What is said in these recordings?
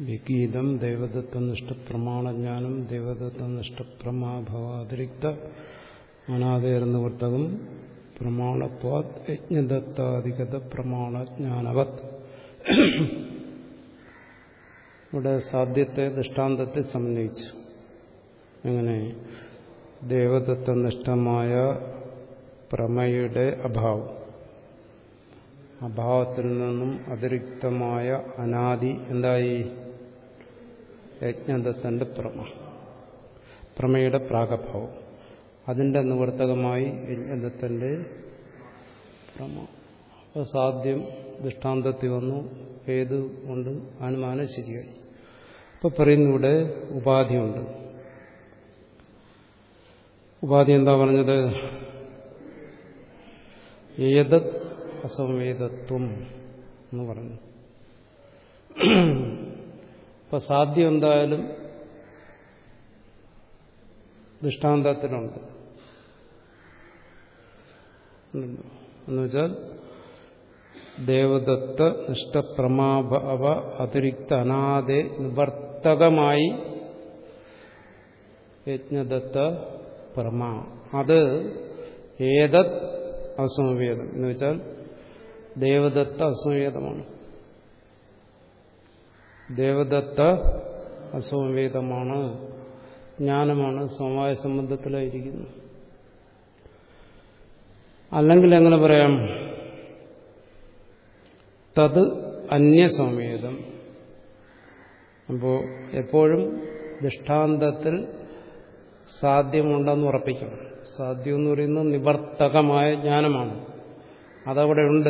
വിഗീതം പ്രമാഭവാതിരിക്ത ദേവദത്തനിഷ്ഠപ്രമാഭവാതിരിക്ത അനാദേർനിവർത്തകം പ്രമാണത്വാത് യജ്ഞദത്താധികത പ്രമാണജ്ഞാനവത് ഇവിടെ സാധ്യത്തെ ദൃഷ്ടാന്തത്തെ സമന്വയിച്ചു. അങ്ങനെ ദേവദത്തനിഷ്ഠമായ പ്രമയുടെ അഭാവം. അഭാവത്തിൽ നിന്നും അതിരിക്തമായ അനാദി എന്തായി? യജ്ഞദത്തന്റെ പ്രമ. പ്രമയുടെ പ്രാഗഭാവം. അതിന്റെ നിവർത്തകമായി യജ്ഞദത്തന്റെ പ്രമ. അപ്പോൾ സാധ്യം ദൃഷ്ടാന്തത്തിൽ വന്നു. ഏത് കൊണ്ട്? അനുമാനം ശരിയായി. ഇപ്പൊ പറയുന്ന ഇവിടെ ഉപാധിയുണ്ട്. ഉപാധി എന്താ പറഞ്ഞത്? ഏതത് അസംവേദത്വം എന്ന് പറഞ്ഞു ഇപ്പൊ സാധ്യം എന്തായാലും ദൃഷ്ടാന്തത്തിനുണ്ട്. എന്നുവെച്ചാൽ ദേവദത്ത നിഷ്ഠപ്രമാഭവ അതിരിക്ത അനാദെ നിവർത്തകമായി യജ്ഞദത്ത പ്രമ. അത് ഏതത് അസംവേദം. എന്ന് വെച്ചാൽ ദേവദത്ത അസംവേദമാണ്. ദേവദത്ത അസംവേദമാണ് ജ്ഞാനമാണ് സമവായ സംബന്ധത്തിലായിരിക്കുന്നു. അല്ലെങ്കിൽ എങ്ങനെ പറയാം? തത് അന്യസംവേദം. അപ്പോൾ എപ്പോഴും ദൃഷ്ടാന്തത്തിൽ സാധ്യമുണ്ടെന്ന് ഉറപ്പിക്കണം. സാധ്യം എന്ന് പറയുന്നത് നിവർത്തകമായ ജ്ഞാനമാണ്. അതവിടെ ഉണ്ട്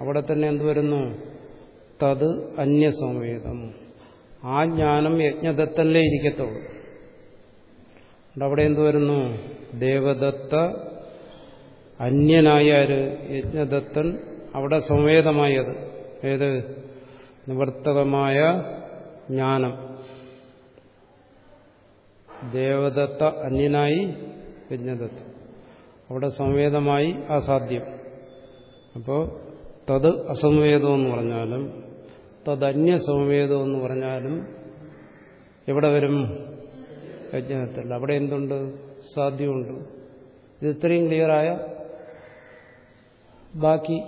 അവിടെ തന്നെ എന്ത് വരുന്നു? തത് അന്യസംവേദം. ആ ജ്ഞാനം യജ്ഞദത്തല്ലേ ഇരിക്കത്തുള്ളൂ. അവിടെ എന്തു വരുന്നു? ദേവദത്ത അന്യനായ ഒരു യജ്ഞദത്തൻ അവിടെ സംവേദമായത് ഏത്? നിവർത്തകമായ ജ്ഞാനം. ദേവദത്ത അന്യനായി യജ്ഞദത്ത അവിടെ സംവേദമായി അസാധ്യം അപ്പോൾ തത് അസംവേദം എന്ന് പറഞ്ഞാലും തദന്യ സംവേദം എന്ന് പറഞ്ഞാലും എവിടെ വരും? യജ്ഞത്തിൽ അവിടെ എന്തുണ്ട്? സാധ്യമുണ്ട്. ഇത് ഇത്രയും ക്ലിയറായ ബാക്കി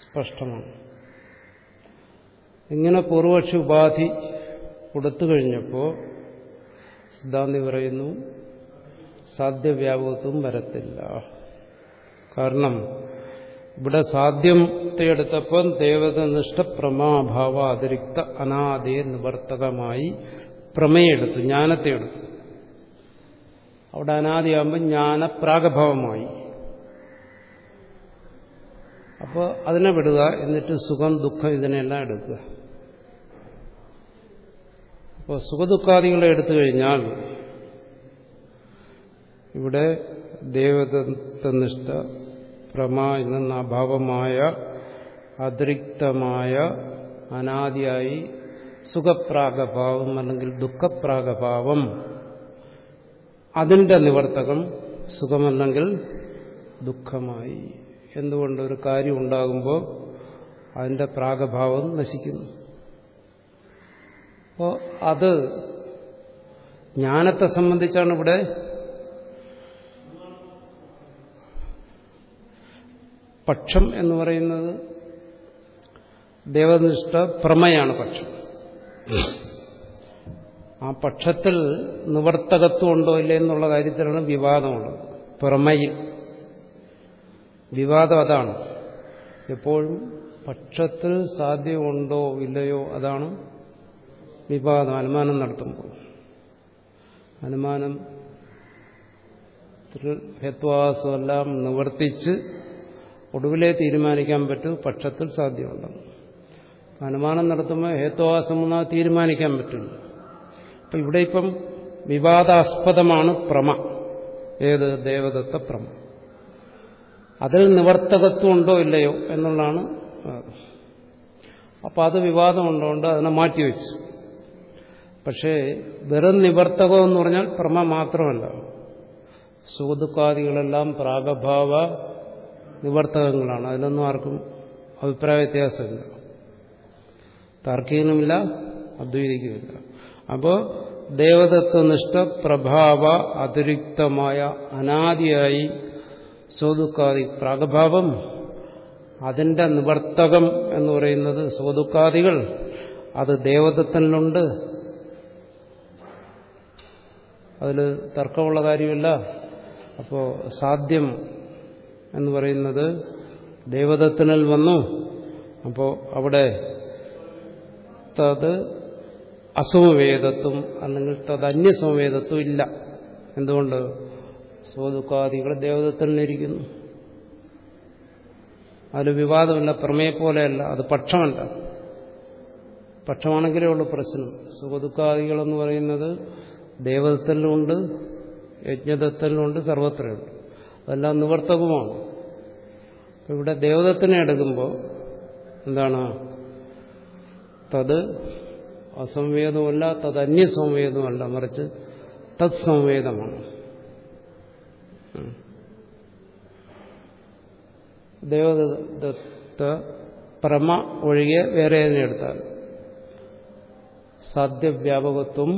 സ്പഷ്ടമാണ്. ഇങ്ങനെ പൂർവക്ഷി ഉപാധി കൊടുത്തു കഴിഞ്ഞപ്പോൾ സിദ്ധാന്തി പറയുന്നു സാധ്യവ്യാപകത്വം വരത്തില്ല. കാരണം ഇവിടെ സാധ്യത്തെ എടുത്തപ്പോൾ ദേവതനിഷ്ഠ പ്രമാഭാവ അതിരിക്ത അനാദേ നിവർത്തകമായി പ്രമേയെടുത്തു ജ്ഞാനത്തെ എടുത്തു അവിടെ അനാദിയാകുമ്പോൾ ജ്ഞാനപ്രാഗഭാവമായി. അപ്പോൾ അതിനെ വിടുക എന്നിട്ട് സുഖം ദുഃഖം ഇതിനെല്ലാം എടുക്കുക. അപ്പോൾ സുഖദുഃഖാദികളെ എടുത്തു കഴിഞ്ഞാൽ ഇവിടെ ദേവതനിഷ്ഠ പ്രമ എന്ന അഭാവമായ അതിരിക്തമായ അനാദിയായി സുഖപ്രാഗഭാവം അല്ലെങ്കിൽ ദുഃഖപ്രാഗഭാവം. അതിന്റെ നിവർത്തകം സുഖമല്ലെങ്കിൽ ദുഃഖമായി. എന്തുകൊണ്ട് ഒരു കാര്യം ഉണ്ടാകുമ്പോൾ അതിന്റെ പ്രാഗഭാവം നശിക്കുന്നു. അപ്പോൾ അത് ജ്ഞാനത്തെ സംബന്ധിച്ചാണ് ഇവിടെ പക്ഷം എന്ന് പറയുന്നത് ദേവനിഷ്ഠ പ്രമയാണ് പക്ഷം. ആ പക്ഷത്തിൽ നിവർത്തകത്വം ഉണ്ടോ ഇല്ലേ എന്നുള്ള കാര്യത്തിലാണ് വിവാദമുള്ളത്. പ്രമയിൽ വിവാദം അതാണ്. എപ്പോഴും പക്ഷത്തിൽ സാധ്യമുണ്ടോ ഇല്ലയോ അതാണ് വിവാദം. അനുമാനം നടത്തുമ്പോൾ. അനുമാനം ഹത്വാസമെല്ലാം നിവർത്തിച്ച് ഒടുവിലേ തീരുമാനിക്കാൻ പറ്റൂ പക്ഷത്തിൽ സാധ്യമുണ്ടെന്ന് അനുമാനം നടത്തുമ്പോൾ ഹേത്വാസം തീരുമാനിക്കാൻ പറ്റുള്ളൂ അപ്പൊ ഇവിടെ ഇപ്പം വിവാദാസ്പദമാണ് പ്രമ. ഏത്? ദേവദത്ത പ്രമ. അതിൽ നിവർത്തകത്വം ഉണ്ടോ ഇല്ലയോ എന്നുള്ളതാണ് അപ്പൊ അത് വിവാദം വിവാദമുണ്ടോണ്ട് അതിനെ മാറ്റിവെച്ചു പക്ഷേ വെറും നിവർത്തകം എന്ന് പറഞ്ഞാൽ പ്രമ മാത്രമല്ല. സുഹൃതുക്കാദികളെല്ലാം പ്രാഗഭാവ നിവർത്തകങ്ങളാണ്. അതിലൊന്നും ആർക്കും അഭിപ്രായ വ്യത്യാസമില്ല. താർക്കികനുമില്ല അദ്വൈതിക്കുമില്ല. അപ്പോൾ ദേവതത്വനിഷ്ഠ പ്രഭാവ അതിരിക്തമായ അനാദിയായി സ്വതുക്കാദി പ്രാഗഭാവം അതിന്റെ നിവർത്തകം എന്ന് പറയുന്നത് സ്വതുക്കാദികൾ അത് ദേവതത്തിനുണ്ട് അതിൽ തർക്കമുള്ള കാര്യമില്ല. അപ്പോൾ സാധ്യം എന്ന് പറയുന്നത് ദേവതത്തിനിൽ വന്നു. അപ്പോൾ അവിടെ തത് അസമവേദത്വം അല്ലെങ്കിൽ തത് അന്യസമവേദത്വം ഇല്ല. എന്തുകൊണ്ട്? സ്വദുഃഖാദികൾ ദേവതത്തിനിരിക്കുന്നു അതിൽ വിവാദമില്ല പ്രമേയ പോലെയല്ല അത് പക്ഷമല്ല. പക്ഷമാണെങ്കിലേ ഉള്ളൂ പ്രശ്നം. സുഖദുഃഖാദികളെന്ന് പറയുന്നത് ദേവതത്തിലുണ്ട് യജ്ഞതത്തിലുണ്ട് സർവത്രയുണ്ട്. അതെല്ലാം നിവർത്തകവുമാണ്. ഇവിടെ ദേവതത്തിനെ എടുക്കുമ്പോൾ എന്താണ്? തത് അസംവേദമല്ല തത് അന്യസംവേദമല്ല മറിച്ച് തത് സംവേദമാണ്. ദേവദത്ത പ്രമ ഒഴികെ വേറെ എടുത്താൽ? സാധ്യവ്യാപകത്വം.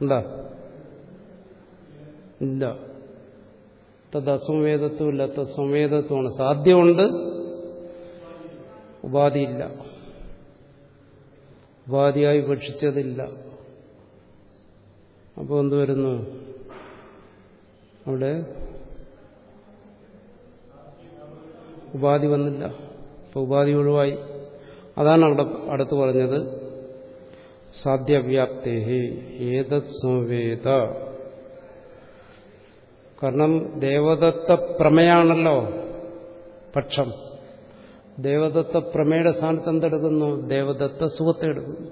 എന്താ? ഇല്ല. തത് അസംവേദത്വമില്ല തത് സംവേദത്വമാണ് സാധ്യമുണ്ട്? ഉപാധിയില്ല. ഉപാധിയായി ഭക്ഷിച്ചതില്ല അപ്പോൾ എന്തുവരുന്നു അവിടെ ഉപാധി വന്നില്ല. അപ്പോൾ ഉപാധി ഒഴിവായി. അതാണ് അവിടെ അടുത്ത് പറഞ്ഞത്. സാധ്യവ്യാപ്തേ ഏതത് സംവേദ കാരണം ദേവദത്ത പ്രമേയാണല്ലോ പക്ഷം. ദേവദത്ത പ്രമേയുടെ സ്ഥാനത്ത് എന്തെടുക്കുന്നു? ദേവദത്ത സുഖത്തെ എടുക്കുന്നു.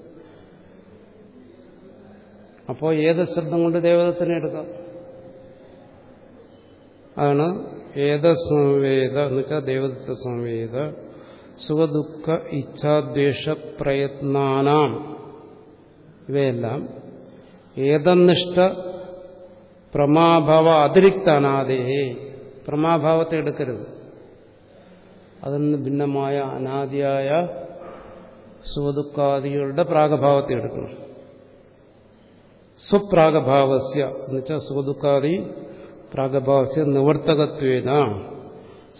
അപ്പോൾ ഏത് ശബ്ദം കൊണ്ട് ദേവദത്തിനെ എടുക്കാം? അതാണ് ഏത സംവേദ എന്ന് വെച്ചാൽ ദേവദത്ത സംവേദ സുഖദുഃഖ ഇച്ഛാദ്വേഷ പ്രയത്നാനാം. ഇവയെല്ലാം ഏതനിഷ്ഠ പ്രമാഭാവ അതിരിക്താനാദേ. പ്രമാഭാവത്തെ എടുക്കരുത്. അതിൽ നിന്ന് ഭിന്നമായ അനാദിയായ സുഖദുഃഖാദികളുടെ പ്രാഗഭാവത്തെ എടുക്കണം. സ്വപ്രാഗഭാവസ്യ എന്നുവെച്ചാൽ സുഖദുഃഖാദി പ്രാഗഭാവസ്യ നിവർത്തകത്വേന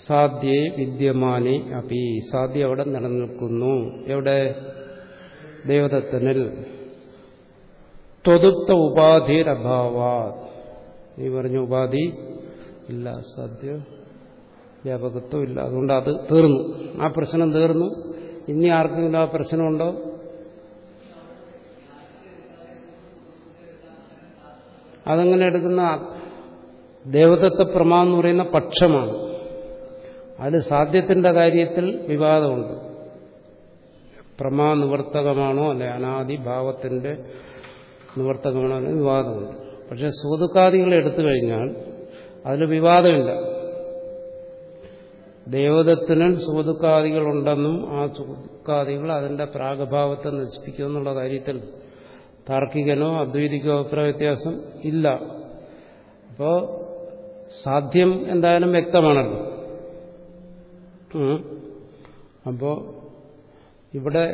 സാധ്യേ വിദ്യമാനെ അപ്പി. സാധ്യ അവിടെ നിലനിൽക്കുന്നു. എവിടെ? ദേവദത്തനിൽ. ത്വതുപ്ത ഉപാധിരഭാവാ നീ പറഞ്ഞ ഉപാധി ഇല്ല സദ്യ വ്യാപകത്വം ഇല്ല. അതുകൊണ്ട് അത് തീർന്നു. ആ പ്രശ്നം തീർന്നു. ഇനി ആർക്കെങ്കിലും ആ പ്രശ്നമുണ്ടോ? അതങ്ങനെ എടുക്കുന്ന? ദേവതത്വ പ്രമാ എന്ന് പറയുന്ന പക്ഷമാണ്. അതിൽ സാധ്യത്തിന്റെ കാര്യത്തിൽ വിവാദമുണ്ട്. പ്രമാ നിവർത്തകമാണോ? അല്ലെ അനാദിഭാവത്തിന്റെ നിവർത്തകമാണോ? അല്ലെ വിവാദമുണ്ട്. പക്ഷെ സൂതുക്കാദികൾ എടുത്തു കഴിഞ്ഞാൽ അതിൽ വിവാദമില്ല. ദേവതത്തിന് ഉണ്ടെന്നും ആ സുഖദുഃഖാദികൾ അതിന്റെ പ്രാഗഭാവത്തെ നശിപ്പിക്കുമെന്നുള്ള കാര്യത്തിൽ താർക്കികനോ അദ്വൈതിക്കോ അഭിപ്രായ വ്യത്യാസം ഇല്ല. അപ്പോൾ സാധ്യം എന്തായാലും വ്യക്തമാണല്ലോ. അപ്പോൾ ഇവിടെ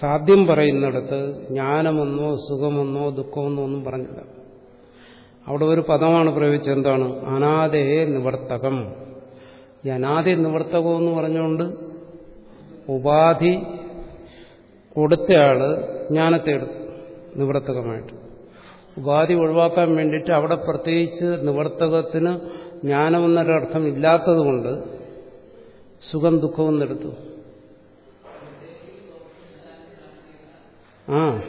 സാധ്യം പറയുന്നിടത്ത് ജ്ഞാനമെന്നോ സുഖമെന്നോ ദുഃഖമെന്നോ ഒന്നും പറഞ്ഞില്ല. അവിടെ ഒരു പദമാണ് പ്രയോഗിച്ചത്. എന്താണ്? അനാദയെ നിവർത്തകം. ഈ അനാദി നിവർത്തകം എന്ന് പറഞ്ഞുകൊണ്ട് ഉപാധി കൊടുത്തയാൾ ജ്ഞാനത്തെ എടുത്തു. നിവർത്തകമായിട്ട്. ഉപാധി ഒഴിവാക്കാൻ വേണ്ടിയിട്ട് അവിടെ പ്രത്യേകിച്ച് നിവർത്തകത്തിന് ജ്ഞാനമെന്നൊരർത്ഥം ഇല്ലാത്തതുകൊണ്ട് സുഖം ദുഃഖവും എടുത്തു. ആ.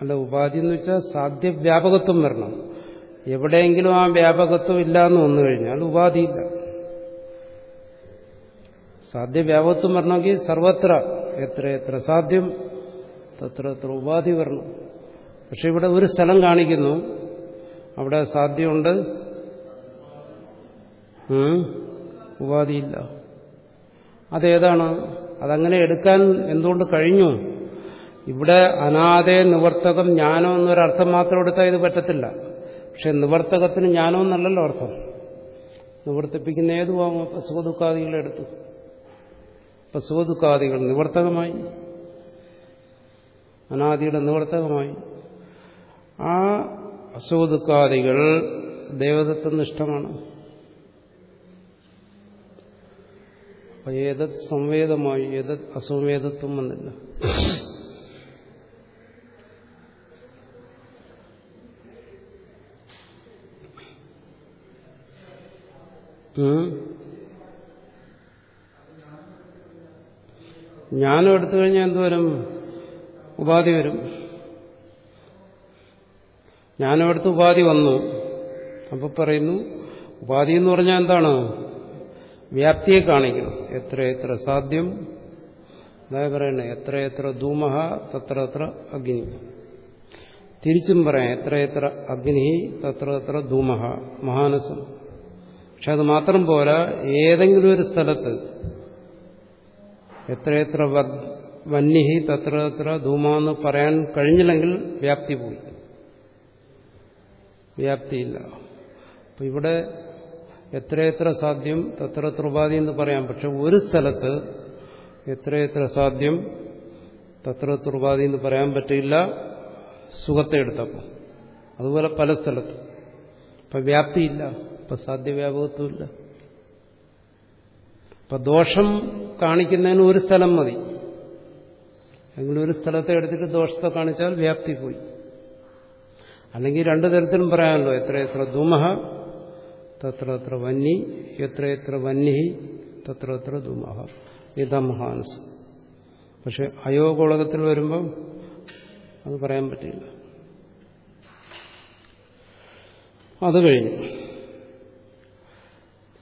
അല്ല ഉപാധി എന്ന് വെച്ചാൽ സാധ്യ വ്യാപകത്വം വരണം. എവിടെയെങ്കിലും ആ വ്യാപകത്വം ഇല്ല എന്ന് വന്നു കഴിഞ്ഞാൽ ഉപാധിയില്ല. സാധ്യ വ്യാപകത്വം വരണമെങ്കിൽ സർവത്ര എത്ര എത്ര സാധ്യം തത്ര എത്ര ഉപാധി വരണം. പക്ഷെ ഇവിടെ ഒരു സ്ഥലം കാണിക്കുന്നു. അവിടെ സാധ്യമുണ്ട്. ഉപാധിയില്ല. അതേതാണ്? അതങ്ങനെ എടുക്കാൻ എന്തുകൊണ്ട് കഴിഞ്ഞു? ഇവിടെ അനാദയ നിവർത്തകം ജ്ഞാനം എന്നൊരർത്ഥം മാത്രം എടുത്താൽ ഇത് പറ്റത്തില്ല. പക്ഷെ നിവർത്തകത്തിന് ജ്ഞാനം എന്നല്ലല്ലോ അർത്ഥം. നിവർത്തിപ്പിക്കുന്ന ഏതുവാകും സുഖദുഃഖാദികളെടുത്തു അപ്പൊ സുഖദുഃഖാദികൾ നിവർത്തകമായി. അനാദിയുടെ നിവർത്തകമായി. ആ അസുഖദുഃഖാദികൾ ദേവതത്വനിഷ്ഠമാണ് ഏതത് സംവേദമായി ഏതത് അസംവേദത്വം വന്നില്ല. ജ്ഞാനം എടുത്തു കഴിഞ്ഞാൽ എന്ത് വരും? ഉപാധി വരും. ജ്ഞാനം എടുത്ത് ഉപാധി വന്നു. അപ്പൊ പറയുന്നു ഉപാധി എന്ന് പറഞ്ഞാൽ എന്താണ്? വ്യാപ്തിയെ കാണിക്കണം. എത്ര എത്ര സാധ്യം? അതായത് പറയണേ എത്ര എത്ര ധൂമഹ തത്ര എത്ര അഗ്നി. തിരിച്ചും പറയാം എത്ര എത്ര അഗ്നി തത്ര എത്ര ധൂമഹ മഹാനസം. പക്ഷെ അത് മാത്രം പോരാ ഏതെങ്കിലും ഒരു സ്ഥലത്ത്. എത്രയെത്ര വന്യഹി തത്ര തത്ര ധൂമാന്ന് പറയാൻ കഴിഞ്ഞില്ലെങ്കിൽ വ്യാപ്തി പോയി. വ്യാപ്തിയില്ല. അപ്പൊ ഇവിടെ എത്രയെത്ര സാധ്യം തത്ര ഉപാധി എന്ന് പറയാം. പക്ഷെ ഒരു സ്ഥലത്ത് എത്രയെത്ര സാധ്യം തത്ര ഉപാധി എന്ന് പറയാൻ പറ്റില്ല സുഖത്തെ എടുത്തപ്പോൾ അതുപോലെ പല സ്ഥലത്ത്. അപ്പം വ്യാപ്തിയില്ല. ഇപ്പൊ സാധ്യവ്യാപകത്വമില്ല. ഇപ്പൊ ദോഷം കാണിക്കുന്നതിന് ഒരു സ്ഥലം മതി. എങ്കിലും ഒരു സ്ഥലത്തെ എടുത്തിട്ട് ദോഷത്തെ കാണിച്ചാൽ വ്യാപ്തി പോയി. അല്ലെങ്കിൽ രണ്ടു തരത്തിലും പറയാമല്ലോ. എത്ര എത്ര ധൂമഹ തത്ര എത്ര വന്നി എത്ര എത്ര തത്ര എത്ര ധൂമഹ. യഥമഹാൻസ് പക്ഷെ അയോഗോളകത്തിൽ വരുമ്പം അത് പറയാൻ പറ്റില്ല. അത് കഴിഞ്ഞു.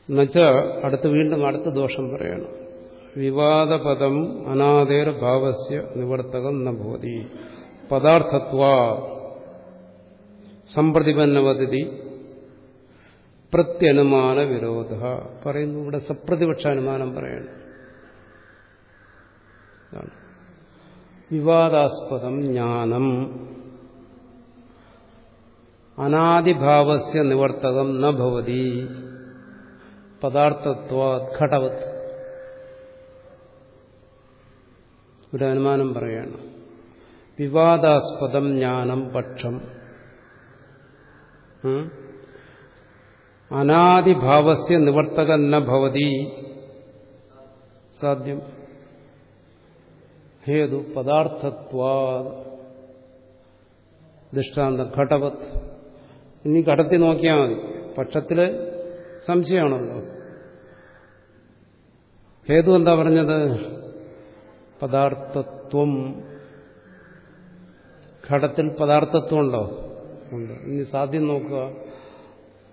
എന്നുവെച്ചാൽ അടുത്ത് വീണ്ടും അടുത്ത ദോഷം പറയണം. വിവാദപദം അനാദേർ ഭാവസ്യ നിവർത്തകം നഭൂതി പദാർത്ഥത്വ സമ്പ്രതിപന്നവതി പ്രത്യനുമാന വിരോധ. പറയുന്നു ഇവിടെ സപ്രതിപക്ഷ അനുമാനം പറയണം വിവാദാസ്പദം ജ്ഞാനം. അനാദിഭാവസ്യ നിവർത്തകം ന ഭവതി പദാർത്ഥത്വഘടവത് ഒരു അനുമാനം പറയാണ്. വിവാദാസ്പദം ജ്ഞാനം പക്ഷം. അനാദിഭാവസ്യ നിവർത്തകൻ ന ഭവതി. സാധ്യം. ഹേതു പദാർത്ഥത്വാ ദൃഷ്ടാന്തം ഘടവത്. ഇനി കടത്തി നോക്കിയാൽ മതി. പക്ഷത്തിൽ സംശയമാണല്ലോ. ഹേതു എന്താ പറഞ്ഞത്? പദാർത്ഥത്വം. ഘടത്തിൽ പദാർത്ഥത്വം ഉണ്ടോ ഉണ്ട്. ഇനി സാധ്യം നോക്കുക.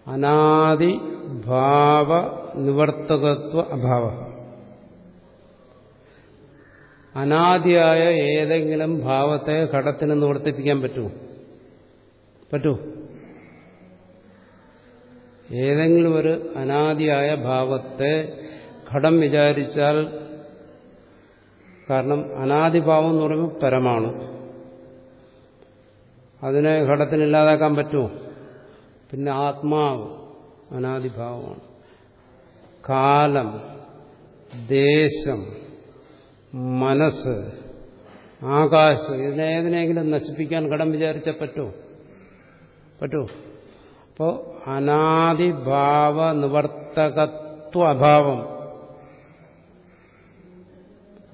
അനാദി ഭാവ നിവർത്തകത്വ അഭാവ. അനാദിയായ ഏതെങ്കിലും ഭാവത്തെ ഘടത്തിന് നിവർത്തിപ്പിക്കാൻ പറ്റുമോ? പറ്റൂ. ഏതെങ്കിലും ഒരു അനാദിയായ ഭാവത്തെ ഘടം വിചാരിച്ചാൽ കാരണം അനാദിഭാവം എന്ന് പറയുമ്പോൾ പരമാണ്. അതിനെ ഘടത്തിന് ഇല്ലാതാക്കാൻ പറ്റുമോ? പിന്നെ ആത്മാവ് അനാദിഭാവമാണ്. കാലം ദേശം മനസ്സ് ആകാശം ഇതിനേതിനെങ്കിലും നശിപ്പിക്കാൻ കടം വിചാരിച്ചാൽ പറ്റുമോ? പറ്റുമോ? അപ്പോൾ അനാദിഭാവ നിവർത്തകത്വ അഭാവം.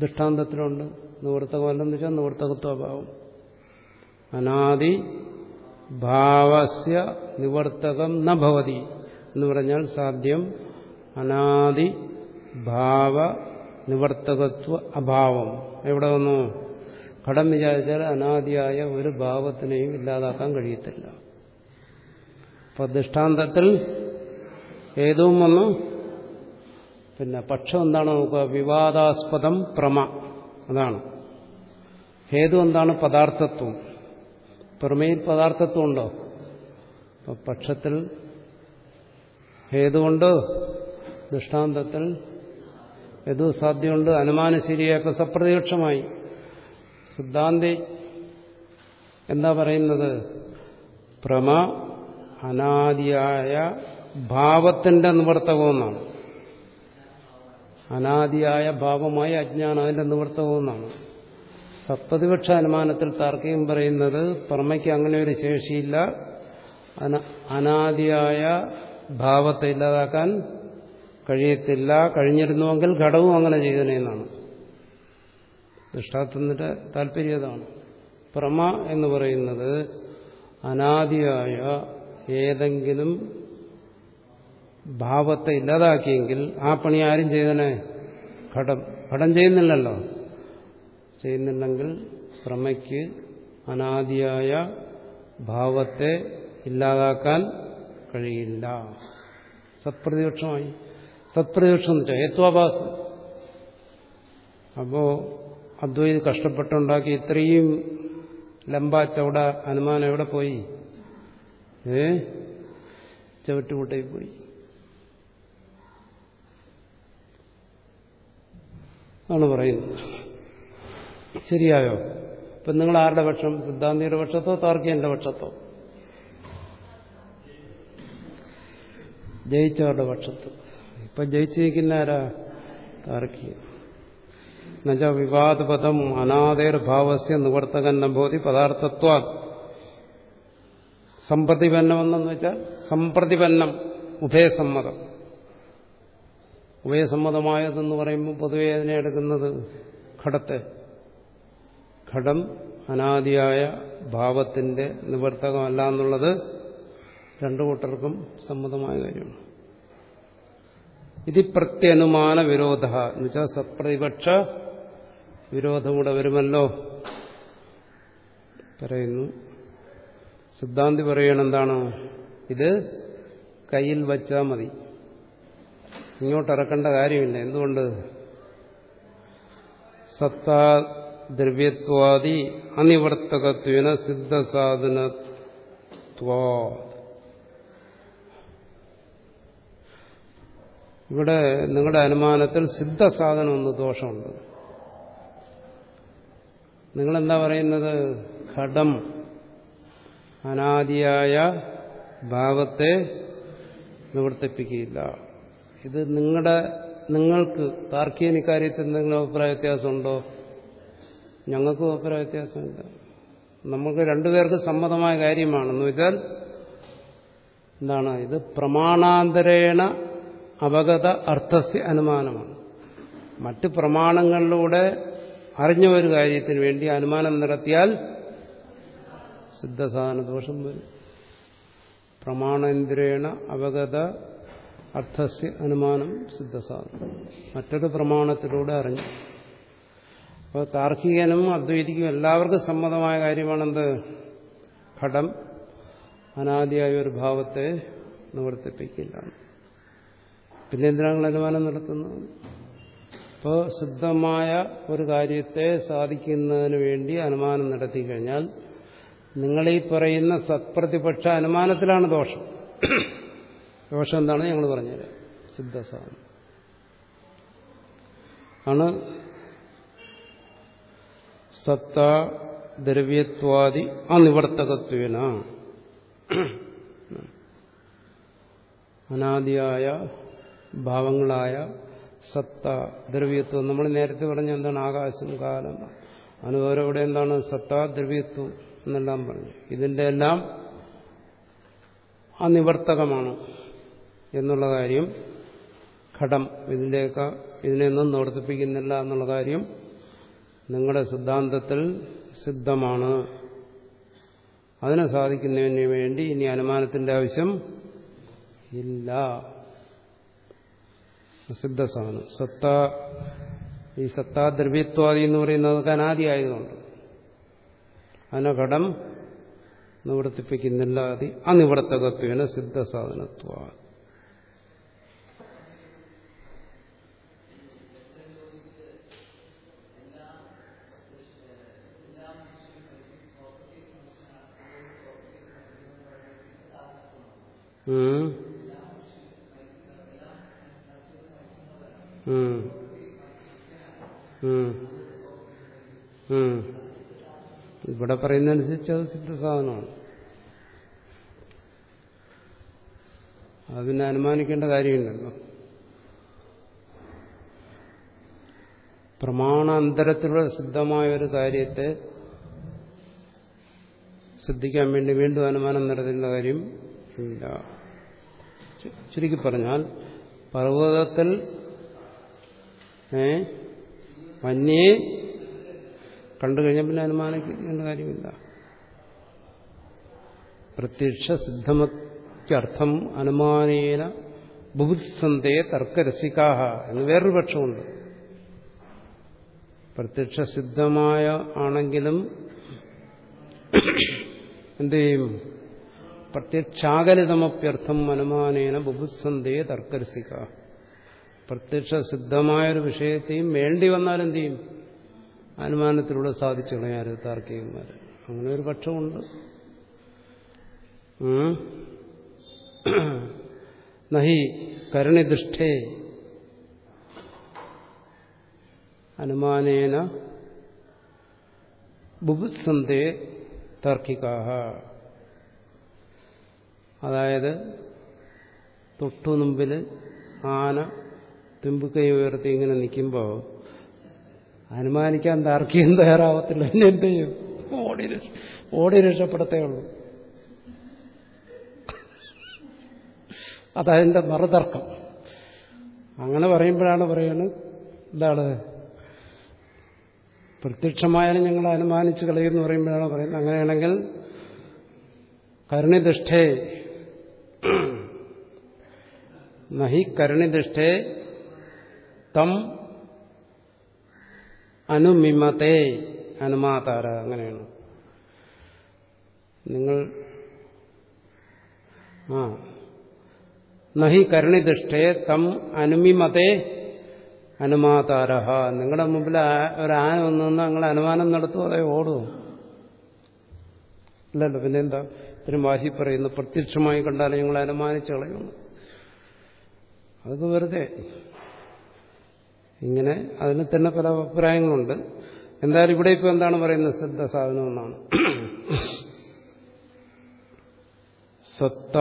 ദൃഷ്ടാന്തത്തിലുണ്ട്. നിവർത്തകമല്ലെന്ന് വെച്ചാൽ നിവർത്തകത്വ അഭാവം അനാദി ഭാവസ്യ നിവർത്തകം ന ഭവതി എന്ന് പറഞ്ഞാൽ സാധ്യം. അനാദി ഭാവ നിവർത്തകത്വ അഭാവം. എവിടെ വന്നു? കടം വിചാരിച്ചാൽ അനാദിയായ ഒരു ഭാവത്തിനെയും ഇല്ലാതാക്കാൻ കഴിയത്തില്ല. അപ്പൊ ദൃഷ്ടാന്തത്തിൽ ഏതും വന്നു. പിന്നെ പക്ഷം എന്താണ് നോക്കുക വിവാദാസ്പദം പ്രമ. അതാണ്. ഹേതു എന്താണ്? പദാർത്ഥത്വം. പ്രമേയിൽ പദാർത്ഥത്വം ഉണ്ടോ? പക്ഷത്തിൽ ഹേതുകൊണ്ട് ദൃഷ്ടാന്തത്തിൽ ഹേതു സാധ്യമുണ്ട് അനുമാന ശരിയൊക്കെ സപ്രത്യക്ഷമായി സിദ്ധാന്തി എന്താ പറയുന്നത്? പ്രമ അനാദിയായ ഭാവത്തിന്റെ നിവർത്തകമെന്നാണ്. അനാദിയായ ഭാവമായ അജ്ഞാനം അതിന്റെ നിവർത്തകമെന്നാണ്. സപ്തതിപക്ഷ അനുമാനത്തിൽ താർക്കികം പറയുന്നത് പ്രമയ്ക്ക് അങ്ങനെ ഒരു ശേഷിയില്ല. അനാദിയായ ഭാവത്തെ ഇല്ലാതാക്കാൻ കഴിയത്തില്ല. കഴിഞ്ഞിരുന്നുവെങ്കിൽ ഘടവും അങ്ങനെ ചെയ്തനെന്നാണ് ദൃഷ്ടാന്തത്തിന്റെ താല്പര്യം അതാണ് പ്രമ എന്ന് പറയുന്നത് അനാദിയായ ഏതെങ്കിലും ഭാവത്തെ ഇല്ലാതാക്കിയെങ്കിൽ ആ പണി ആരും ചെയ്തനെ? ഘടം ഘടം ചെയ്യുന്നില്ലല്ലോ. ചെയ്യുന്നില്ലെങ്കിൽ പ്രമയ്ക്ക് അനാദിയായ ഭാവത്തെ ഇല്ലാതാക്കാൻ കഴിയില്ല. സത്പ്രതിപക്ഷമായി. സത്പ്രതിപക്ഷം എന്ന് വെച്ചാൽ ഹേത്വാഭാസം അപ്പോ അദ്വൈത് കഷ്ടപ്പെട്ടുണ്ടാക്കി ഇത്രയും ലംബ ചവിട അനുമാനം എവിടെ പോയി? ഏ? ചവിട്ടുകൂട്ടയിൽ പോയി. ആണ് പറയുന്നത്. ശരിയായോ? ഇപ്പം നിങ്ങൾ ആരുടെ പക്ഷം? സിദ്ധാന്തിയുടെ പക്ഷത്തോ താർക്കിയന്റെ പക്ഷത്തോ? ജയിച്ചവരുടെ പക്ഷത്ത്. ഇപ്പൊ ജയിച്ചിരിക്കുന്ന ആരാ താർക്കിയ എന്നുവെച്ചാൽ വിവാദപദം അനാദേർഭാവസ്യ നിവർത്തകൻ നഭൂതി പദാർത്ഥത്വ സമ്പ്രതിപന്നമെന്നു വെച്ചാൽ സമ്പ്രതിപന്നം ഉഭയസമ്മതം. ഉഭയസമ്മതമായതെന്ന് പറയുമ്പോൾ പൊതുവെ അതിനെ എടുക്കുന്നത് ഘടത്തെ. ഘടം അനാദിയായ ഭാവത്തിന്റെ നിവർത്തകമല്ല എന്നുള്ളത് രണ്ടു കൂട്ടർക്കും സമ്മതമായ കാര്യമാണ്. ഇത് പ്രത്യനുമാന വിരോധ എന്നുവെച്ചാൽ സപ്രതിപക്ഷ വിരോധം കൂടെ വരുമല്ലോ. പറയുന്നു സിദ്ധാന്തി പറയണെന്താണ് ഇത് കയ്യിൽ വച്ചാൽ മതി. ഇങ്ങോട്ടിറക്കേണ്ട കാര്യമില്ല. എന്തുകൊണ്ട്? സത്താ ദ്രവ്യത്വാദി അനിവർത്തകത്വേന സിദ്ധസാധനത്വാ. ഇവിടെ നിങ്ങളുടെ അനുമാനത്തിൽ സിദ്ധസാധനം ഒന്ന് ദോഷമുണ്ട്. നിങ്ങളെന്താ പറയുന്നത്? ഘടം. അനാദിയായ ഭാവത്തെ നിവർത്തിപ്പിക്കുകയില്ല. ഇത് നിങ്ങളുടെ നിങ്ങൾക്ക് താർക്കിയൻ ഇക്കാര്യത്തിൽ എന്തെങ്കിലും അഭിപ്രായ വ്യത്യാസമുണ്ടോ? ഞങ്ങൾക്കും അഭിപ്രായ വ്യത്യാസമില്ല നമുക്ക് രണ്ടുപേർക്ക് സമ്മതമായ കാര്യമാണെന്ന് വെച്ചാൽ എന്താണ്? ഇത് പ്രമാണാന്തരേണ അവഗത അർത്ഥസ്യ അനുമാനമാണ്. മറ്റ് പ്രമാണങ്ങളിലൂടെ അറിഞ്ഞ ഒരു കാര്യത്തിന് വേണ്ടി അനുമാനം നടത്തിയാൽ സിദ്ധസാധന ദോഷം വരും. പ്രമാണേന്ദ്രേണ അവഗത അർത്ഥസ്യ അനുമാനം സിദ്ധസാധനം. മറ്റൊരു പ്രമാണത്തിലൂടെ അറിഞ്ഞു. അപ്പോൾ താർക്കികനും അദ്വൈതിക്കും എല്ലാവർക്കും സമ്മതമായ കാര്യമാണെന്ത്? ഘടം. അനാദിയായ ഒരു ഭാവത്തെ നിവർത്തിപ്പിക്കില്ല. പിന്നെ എന്തിനാണ് അനുമാനം നടത്തുന്നത്? ഇപ്പോൾ സിദ്ധമായ ഒരു കാര്യത്തെ സാധിക്കുന്നതിന് വേണ്ടി അനുമാനം നടത്തി കഴിഞ്ഞാൽ നിങ്ങളീ പറയുന്ന സത്പ്രതിപക്ഷ അനുമാനത്തിലാണ് ദോഷം. ദോഷം എന്താണ് ഞങ്ങൾ പറഞ്ഞുതരാം സിദ്ധസാധനം. ആണ് സത്ത ദ്രവ്യത്വാദി അനിവർത്തകത്വേന. അനാദിയായ ഭാവങ്ങളായ സത്ത ദ്രവ്യത്വം. നമ്മൾ നേരത്തെ പറഞ്ഞ എന്താണ്? ആകാശം കാലം. അനുഭവം ഇവിടെ എന്താണ്? സത്ത ദ്രവ്യത്വം എന്നെല്ലാം പറഞ്ഞു. ഇതിന്റെ എല്ലാം അനിവർത്തകമാണ്. എന്നുള്ള കാര്യം ഘടം ഇതിന്റെയൊക്കെ ഇതിനെയൊന്നും നിവർത്തിപ്പിക്കുന്നില്ല എന്നുള്ള കാര്യം നിങ്ങളുടെ സിദ്ധാന്തത്തിൽ സിദ്ധമാണ്. അതിനെ സാധിക്കുന്നതിന് വേണ്ടി ഇനി അനുമാനത്തിന്റെ ആവശ്യം ഇല്ല. സിദ്ധസാധനം സത്ത ഈ സത്താദ്രവ്യത്വാദി എന്ന് പറയുന്നത് അനാദിയായതുകൊണ്ട്. അതിനെ ഘടം നിവർത്തിപ്പിക്കുന്നില്ല. അനിവർത്തകത്വേന സിദ്ധസാധനത്വ ഇവിടെ പറയുന്നതനുസരിച്ച് അത് സിദ്ധസാധനമാണ് അത് പിന്നെ അനുമാനിക്കേണ്ട കാര്യമില്ലല്ലോ. പ്രമാണാന്തരത്തിലുള്ള സിദ്ധമായ ഒരു കാര്യത്തെ സിദ്ധിക്കാൻ വേണ്ടി വീണ്ടും അനുമാനം നടത്തേണ്ട കാര്യം ഇല്ല. ചുരുക്കി പറഞ്ഞാൽ പർവതത്തിൽ വന്യെ കണ്ടു കഴിഞ്ഞാൽ പിന്നെ അനുമാനിക്കേണ്ട കാര്യമില്ല. പ്രത്യക്ഷ സിദ്ധമത്യർത്ഥം അനുമാനേന ബുഭുത്സന്ധേ തർക്കരസികാഹ എന്ന് വേറൊരു പക്ഷമുണ്ട്. പ്രത്യക്ഷ സിദ്ധമായ ആണെങ്കിലും എന്തു ചെയ്യും? പ്രത്യക്ഷാകലിതമപ്യർത്ഥം അനുമാനേന ബുഭുസന്ധയെ തർക്കരസിക്ക പ്രത്യക്ഷ സിദ്ധമായൊരു വിഷയത്തെയും വേണ്ടി വന്നാൽ എന്ത് ചെയ്യും? അനുമാനത്തിലൂടെ സാധിച്ചു കളയാറ് താർക്കികന്മാർ അങ്ങനെ ഒരു പക്ഷമുണ്ട്. നഹി കരുണിദൃഷ്ടേ അനുമാനേന ബുഭുസന്ധയെ താർക്കികാഹ. അതായത് തൊട്ടു മുമ്പിൽ ആന തുമ്പിക്കൈ ഉയർത്തി ഇങ്ങനെ നിൽക്കുമ്പോൾ അനുമാനിക്കാൻ താർക്കികം തയ്യാറാവത്തില്ല. പിന്നെ എന്ത് ചെയ്യും? ഓടി ഓടി രക്ഷപ്പെടത്തേ ഉള്ളൂ. അതതിന്റെ മറുതർക്കം. അങ്ങനെ പറയുമ്പോഴാണ് പറയുന്നത് എന്താണ്? പ്രത്യക്ഷമായാലും ഞങ്ങൾ അനുമാനിച്ച് കളയുമെന്ന് പറയുമ്പോഴാണ് പറയുന്നത്. അങ്ങനെയാണെങ്കിൽ കരുണിദുഷ്ടേ നഹി കരണിദൃഷ്ടേ തം അനുമിമത്തെ അനുമാതാര അങ്ങനെയാണ്. നിങ്ങൾ ആ. നഹി കരണിദൃഷ്ടേ തം അനുമിമത്തെ അനുമാതാരഹ നിങ്ങളുടെ മുമ്പിൽ ഒരു ആന വന്നു നിങ്ങൾ അനുമാനം നടത്തും അതേ ഓടും ഇല്ലല്ലോ പിന്നെന്താ? ഇത്രയും വാശി പറയുന്നു പ്രത്യക്ഷമായി കണ്ടാലും ഞങ്ങൾ അനുമാനിച്ചു കളയുന്നു. അതൊക്കെ വെറുതെ. ഇങ്ങനെ അതിന് തന്നെ പല അഭിപ്രായങ്ങളുണ്ട്. എന്തായാലും ഇവിടെ ഇപ്പൊ എന്താണ് പറയുന്നത്? ശ്രദ്ധ സാധനം എന്നാണ് സത്ത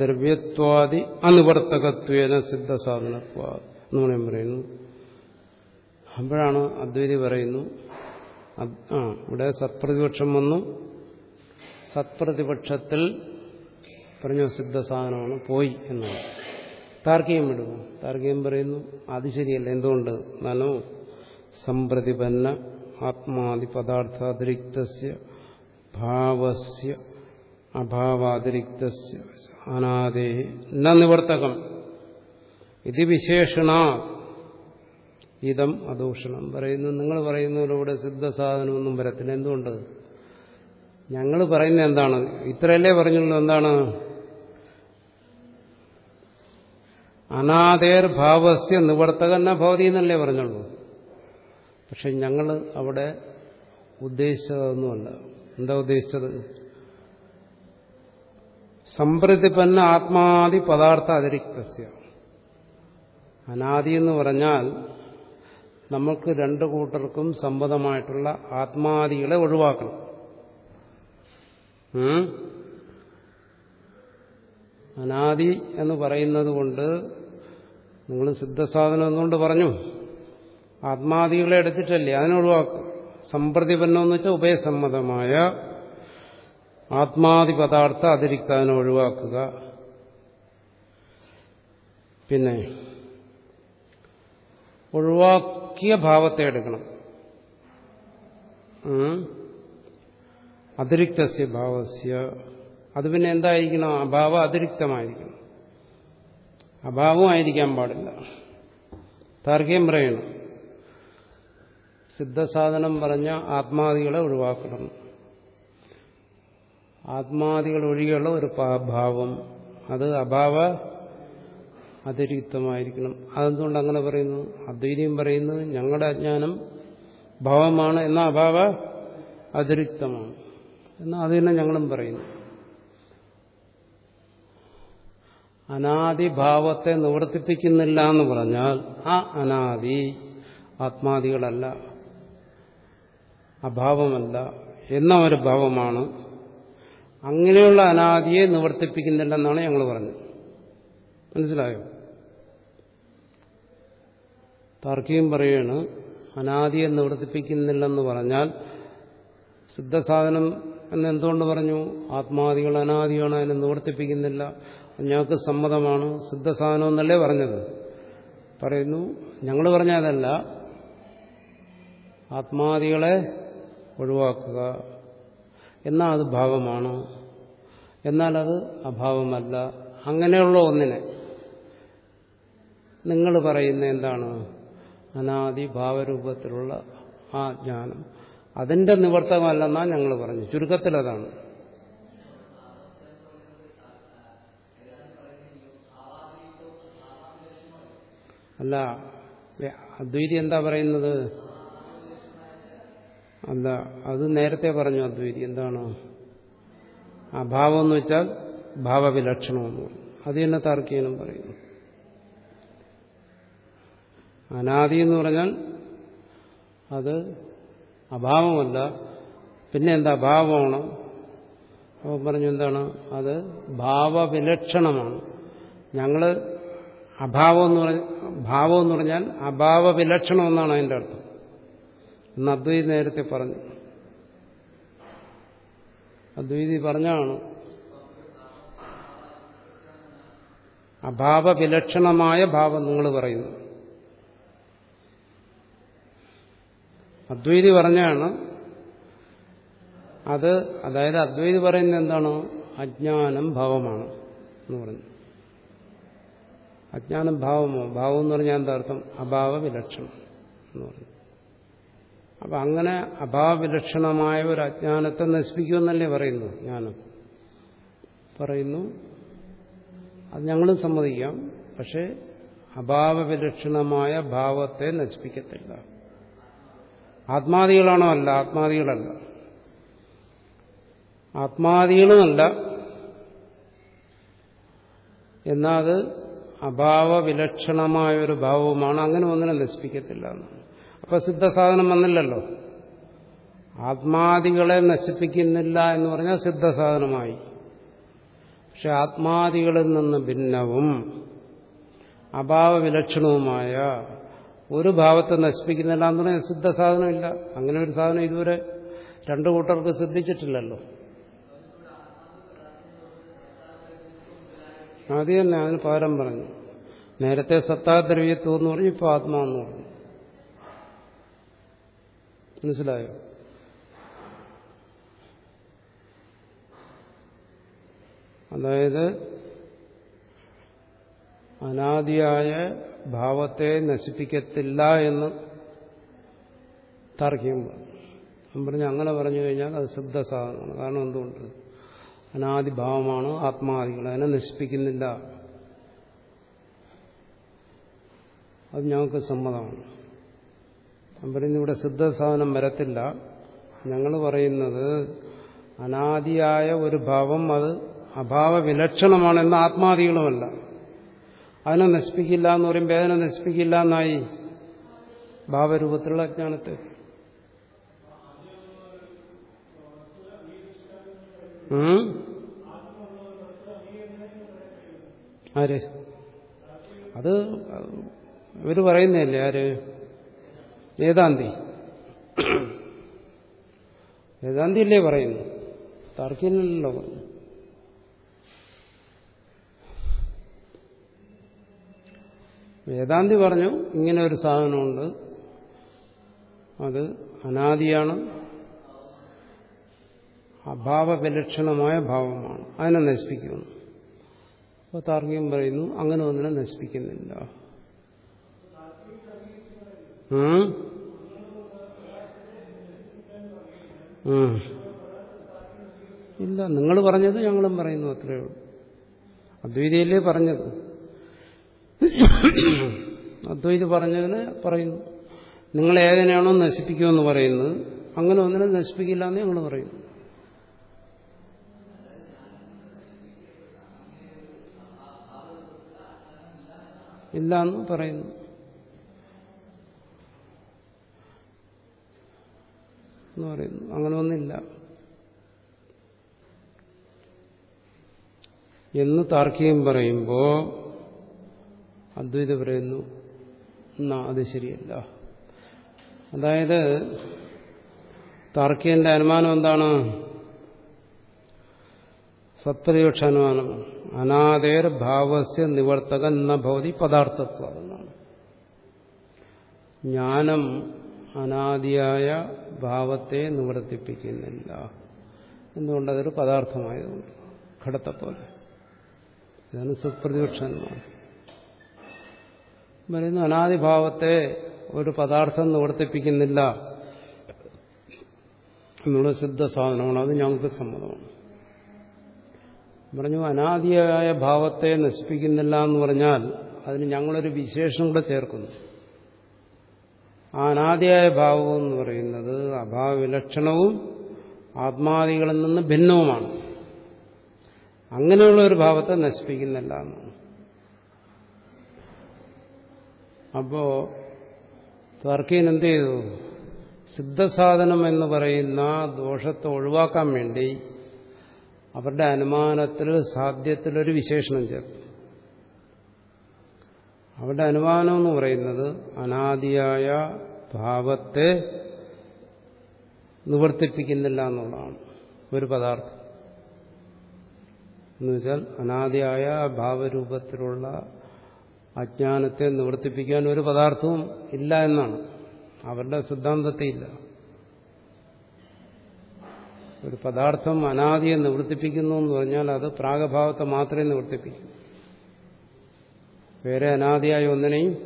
ദ്രവ്യത്വാദി അനുവർത്തകത്വേന സിദ്ധ സാധനത്വ എന്ന് പറയാൻ പറയുന്നു. അപ്പോഴാണ് അദ്വൈതി പറയുന്നു ആ ഇവിടെ സത്പ്രതിപക്ഷം വന്നു. സത്പ്രതിപക്ഷത്തിൽ പറഞ്ഞ സിദ്ധ സാധനമാണ് പോയി എന്നാണ് താർക്കികം വിടുന്നു. താർക്കികം പറയുന്നു അത് ശരിയല്ല. എന്തുകൊണ്ട്? നനോ സംപ്രതിപന്ന ആത്മാതി പദാർത്ഥാതിരിക്ത ഭാവസ്യ അഭാവാതിരിക്ത അനാദേ ന നിവർത്തകം. ഇത് വിശേഷണ. ഇതം അദൂഷണം. പറയുന്നു നിങ്ങൾ പറയുന്നതിലൂടെ സിദ്ധസാധനമൊന്നും വരത്തില്ല. എന്തുകൊണ്ട്? ഞങ്ങൾ പറയുന്നത് എന്താണ്? ഇത്രയല്ലേ പറഞ്ഞുള്ളൂ. എന്താണ്? അനാദേർ ഭാവസ്യ നിവർത്തകന്ന ഭവതി എന്നല്ലേ പറഞ്ഞുള്ളൂ. പക്ഷെ ഞങ്ങൾ അവിടെ ഉദ്ദേശിച്ചതൊന്നുമല്ല. എന്താ ഉദ്ദേശിച്ചത്? സംപ്രതിപന്ന ആത്മാദി പദാർത്ഥ അതിരിക്തസ്യ അനാദി എന്ന് പറഞ്ഞാൽ നമുക്ക് രണ്ടു കൂട്ടർക്കും സമ്മതമായിട്ടുള്ള ആത്മാദികളെ ഒഴിവാക്കണം. അനാദി എന്ന് പറയുന്നത് കൊണ്ട് നിങ്ങൾ സിദ്ധസാധനം എന്നുകൊണ്ട് പറഞ്ഞു? ആത്മാദികളെ എടുത്തിട്ടല്ലേ? അതിനൊഴിവാക്കും സമ്പ്രതിപന്നം എന്ന് വെച്ചാൽ ഉഭയസമ്മതമായ ആത്മാദി പദാർത്ഥ അതിരിക്ത അതിനെ ഒഴിവാക്കുക. പിന്നെ ഒഴിവാക്കിയ ഭാവത്തെ എടുക്കണം. അതിരിക്തസ്യ ഭാവസ്യ. അത് പിന്നെ എന്തായിരിക്കണം? അഭാവം അതിരിക്തമായിരിക്കണം. അഭാവമായിരിക്കാൻ പാടില്ല. താർക്കികം പറയണം. സിദ്ധസാധനം പറഞ്ഞ ആത്മാദികളെ ഒഴിവാക്കണം. ആത്മാദികൾ ഒഴികെയുള്ള ഒരു ഭാവം. അത് അഭാവ അതിരിക്തമായിരിക്കണം. അതെന്തുകൊണ്ട് അങ്ങനെ പറയുന്നു? അദ്വൈതം പറയുന്നത് ഞങ്ങളുടെ അജ്ഞാനം ഭാവമാണ് എന്ന അഭാവ അതിരിക്തമാണ്. എന്നാൽ അത് തന്നെ ഞങ്ങളും പറയുന്നു. അനാദിഭാവത്തെ നിവർത്തിപ്പിക്കുന്നില്ല എന്ന് പറഞ്ഞാൽ ആ അനാദി ആത്മാദികളല്ല അഭാവമല്ല എന്ന ഒരു ഭാവമാണ്. അങ്ങനെയുള്ള അനാദിയെ നിവർത്തിപ്പിക്കുന്നില്ലെന്നാണ് ഞങ്ങൾ പറഞ്ഞത്. മനസ്സിലായോ? താർക്കികം പറയാണ് അനാദിയെ നിവർത്തിപ്പിക്കുന്നില്ലെന്ന് പറഞ്ഞാൽ സിദ്ധസാധനം എന്ന് എന്തുകൊണ്ട് പറഞ്ഞു? ആത്മാദികൾ അനാദിയാണ് അതിനെ നിവർത്തിപ്പിക്കുന്നില്ല. ഞങ്ങൾക്ക് സമ്മതമാണ്. സിദ്ധസാധനം എന്നല്ലേ പറഞ്ഞത്? പറയുന്നു ഞങ്ങൾ പറഞ്ഞതല്ല. ആത്മാദികളെ ഒഴിവാക്കുക. എന്നാൽ അത് ഭാവമാണ്. എന്നാൽ അത് അഭാവമല്ല. അങ്ങനെയുള്ള ഒന്നിനെ നിങ്ങൾ പറയുന്ന എന്താണ്? അനാദി ഭാവരൂപത്തിലുള്ള ആ ജ്ഞാനം. അതിന്റെ നിവർത്തകമല്ലെന്നാണ് ഞങ്ങൾ പറഞ്ഞു. ചുരുക്കത്തിൽ അതാണ് അല്ല അദ്വൈതി എന്താ പറയുന്നത്? അല്ല അത് നേരത്തെ പറഞ്ഞു അദ്വൈതി. എന്താണ്? അഭാവം എന്ന് വെച്ചാൽ ഭാവവിലക്ഷണമെന്ന് പറഞ്ഞു. അത് തന്നെ താർക്കികനും പറയുന്നു. അനാദി എന്ന് പറഞ്ഞാൽ അത് അഭാവമല്ല പിന്നെ എന്താ ഭാവമാണ്? അപ്പോൾ പറഞ്ഞു എന്താണ്? അത് ഭാവവിലക്ഷണമാണ്. ഞങ്ങൾ അഭാവം എന്ന് പറഞ്ഞ ഭാവം എന്ന് പറഞ്ഞാൽ അഭാവവിലക്ഷണം എന്നാണ് അതിന്റെ അർത്ഥം. എന്ന് അദ്വൈതി നേരത്തെ പറഞ്ഞു. അദ്വൈതി പറഞ്ഞാണ് അഭാവവിലക്ഷണമായ ഭാവം നിങ്ങൾ പറയുന്നു അദ്വൈതി പറഞ്ഞാണ് അത് അതായത് അദ്വൈതി പറയുന്നത് എന്താണ്? അജ്ഞാനം ഭാവമാണ് എന്ന് പറഞ്ഞു. അജ്ഞാനം ഭാവമോ? ഭാവം എന്ന് പറഞ്ഞാൽ എന്താ അർത്ഥം? അഭാവ വിലക്ഷണം എന്ന് പറഞ്ഞു. അപ്പൊ അങ്ങനെ അഭാവവിലക്ഷണമായ ഒരു അജ്ഞാനത്തെ നശിപ്പിക്കുമെന്നല്ലേ പറയുന്നു ജ്ഞാനം. പറയുന്നു അത് ഞങ്ങളും സമ്മതിക്കാം പക്ഷെ അഭാവവിലക്ഷണമായ ഭാവത്തെ നശിപ്പിക്കത്തില്ല. ആത്മാദികളാണോ അല്ല? ആത്മാദികളല്ല. ആത്മാദികളുമല്ല. എന്നാൽ അത് അഭാവവിലക്ഷണമായ ഒരു ഭാവവുമാണ്. അങ്ങനെ ഒന്നിനെ നശിപ്പിക്കത്തില്ല എന്നാണ് അപ്പൊ സിദ്ധസാധനം വന്നില്ലല്ലോ. ആത്മാദികളെ നശിപ്പിക്കുന്നില്ല എന്ന് പറഞ്ഞാൽ സിദ്ധസാധനമായി. പക്ഷെ ആത്മാദികളിൽ നിന്ന് ഭിന്നവും അഭാവവിലക്ഷണവുമായ ഒരു ഭാവത്തെ നശിപ്പിക്കുന്നില്ല എന്ന് പറഞ്ഞാൽ സിദ്ധ സാധനമില്ല. അങ്ങനെ ഒരു സാധനം ഇതുവരെ രണ്ടു കൂട്ടർക്ക് സിദ്ധിച്ചിട്ടില്ലല്ലോ. അത് തന്നെ അതിന് പകരം പറഞ്ഞു. നേരത്തെ സത്താദ്രവ്യത്വം എന്ന് പറഞ്ഞു ഇപ്പോൾ ആത്മാന്ന് പറഞ്ഞു. മനസ്സിലായോ? അതായത് അനാദിയായ ഭാവത്തെ നശിപ്പിക്കത്തില്ല എന്ന് താർക്കികം പറഞ്ഞു പറഞ്ഞ് അങ്ങനെ പറഞ്ഞു കഴിഞ്ഞാൽ അത് സിദ്ധസാധനമാണ് കാരണം എന്തുകൊണ്ട്? അനാദിഭാവമാണ് ആത്മാദികൾ. അതിനെ നശിപ്പിക്കുന്നില്ല. അത് ഞങ്ങൾക്ക് സമ്മതമാണ്. ഞാൻ പറയുന്നത് ഇവിടെ സിദ്ധസാധനം വരത്തില്ല. ഞങ്ങൾ പറയുന്നത് അനാദിയായ ഒരു ഭാവം അത് അഭാവ വിലക്ഷണമാണെന്ന് ആത്മാദികളുമല്ല. അതിനെ നശിപ്പിക്കില്ല എന്ന് പറയുമ്പോൾ അതിനെ നശിപ്പിക്കില്ല എന്നായി. ഭാവരൂപത്തിലുള്ള അജ്ഞാനത്തെ. ആര്? അത് ഇവർ പറയുന്നതല്ലേ ആര്? വേദാന്തി. വേദാന്തി അല്ലേ പറയുന്നു തർക്കില്ലല്ലോ. പറഞ്ഞു വേദാന്തി പറഞ്ഞു ഇങ്ങനെ ഒരു സാധനമുണ്ട്. അത് അനാദിയാണ്. അഭാവവിലക്ഷണമായ ഭാവമാണ്. അതിനെ നശിപ്പിക്കുന്നു. അപ്പോൾ താർക്കികം പറയുന്നു അങ്ങനെ ഒന്നിനെ നശിപ്പിക്കുന്നില്ല. ഇല്ല നിങ്ങൾ പറഞ്ഞത് ഞങ്ങളും പറയുന്നു അത്രയേ ഉള്ളൂ. അദ്വൈതയല്ലേ പറഞ്ഞത്? അദ്വൈത് പറഞ്ഞതിന് പറയുന്നു. നിങ്ങൾ ഏതിനാണോ നശിപ്പിക്കുമെന്ന് പറയുന്നത്? അങ്ങനെ ഒന്നിനെ നശിപ്പിക്കില്ല എന്ന് ഞങ്ങൾ പറയുന്നു. ഇല്ല എന്ന് പറയുന്നു. പറയുന്നു. അങ്ങനെ ഒന്നില്ല. എന്ന് താർക്കികം പറയുമ്പോൾ അദ്വൈത പറയുന്നു. എന്നാ അത് ശരിയല്ല. അതായത് താർക്കികന്റെ അനുമാനം എന്താണ്? സത്പ്രതിപക്ഷ അനുമാനം. അനാദേർ ഭാവസ്യ നിവർത്തകൻ എന്ന ഭവതി പദാർത്ഥത്വം ജ്ഞാനം അനാദിയായ ഭാവത്തെ നിവർത്തിപ്പിക്കുന്നില്ല. എന്തുകൊണ്ടതൊരു പദാർത്ഥമായതുകൊണ്ട്. ഘടത്തെപ്പോലെ ഇതാണ് സത്പ്രതിപക്ഷ അനുമാനം. പറയുന്നു അനാദിഭാവത്തെ ഒരു പദാർത്ഥം നിവർത്തിപ്പിക്കുന്നില്ല എന്നുള്ള സിദ്ധ സാധനമാണ്. അത് ഞങ്ങൾക്ക് സമ്മതമാണ്. പറഞ്ഞു അനാദിയായ ഭാവത്തെ നശിപ്പിക്കുന്നില്ല എന്ന് പറഞ്ഞാൽ അതിന് ഞങ്ങളൊരു വിശേഷം കൂടെ ചേർക്കുന്നു. ആ അനാദിയായ ഭാവം എന്ന് പറയുന്നത് അഭാവവിലക്ഷണവും ആത്മാദികളിൽ നിന്ന് ഭിന്നവുമാണ്. അങ്ങനെയുള്ള ഒരു ഭാവത്തെ നശിപ്പിക്കുന്നില്ല എന്നാണ്. അപ്പോ തർക്കീൻ എന്ത് ചെയ്തു സിദ്ധസാധനം എന്ന് പറയുന്ന ദോഷത്തെ ഒഴിവാക്കാൻ വേണ്ടി അവരുടെ അനുമാനത്തിൽ സാധ്യത്തിലൊരു വിശേഷണം ചേർത്തു. അവരുടെ അനുമാനം എന്ന് പറയുന്നത് അനാദിയായ ഭാവത്തെ നിവർത്തിപ്പിക്കുന്നില്ല എന്നുള്ളതാണ് ഒരു പദാർത്ഥം. എന്നുവെച്ചാൽ അനാദിയായ ഭാവരൂപത്തിലുള്ള അജ്ഞാനത്തെ നിവർത്തിപ്പിക്കാൻ ഒരു പദാർത്ഥവും ഇല്ല എന്നാണ്. അവരുടെ സിദ്ധാന്തത്തെ ഇല്ല ഒരു പദാർത്ഥം അനാദിയെ നിവർത്തിപ്പിക്കുന്നു എന്ന് പറഞ്ഞാൽ അത് പ്രാഗഭാവത്തെ മാത്രമേ നിവർത്തിപ്പിക്കൂ. വേറെ അനാദിയായ ഒന്നിനെയും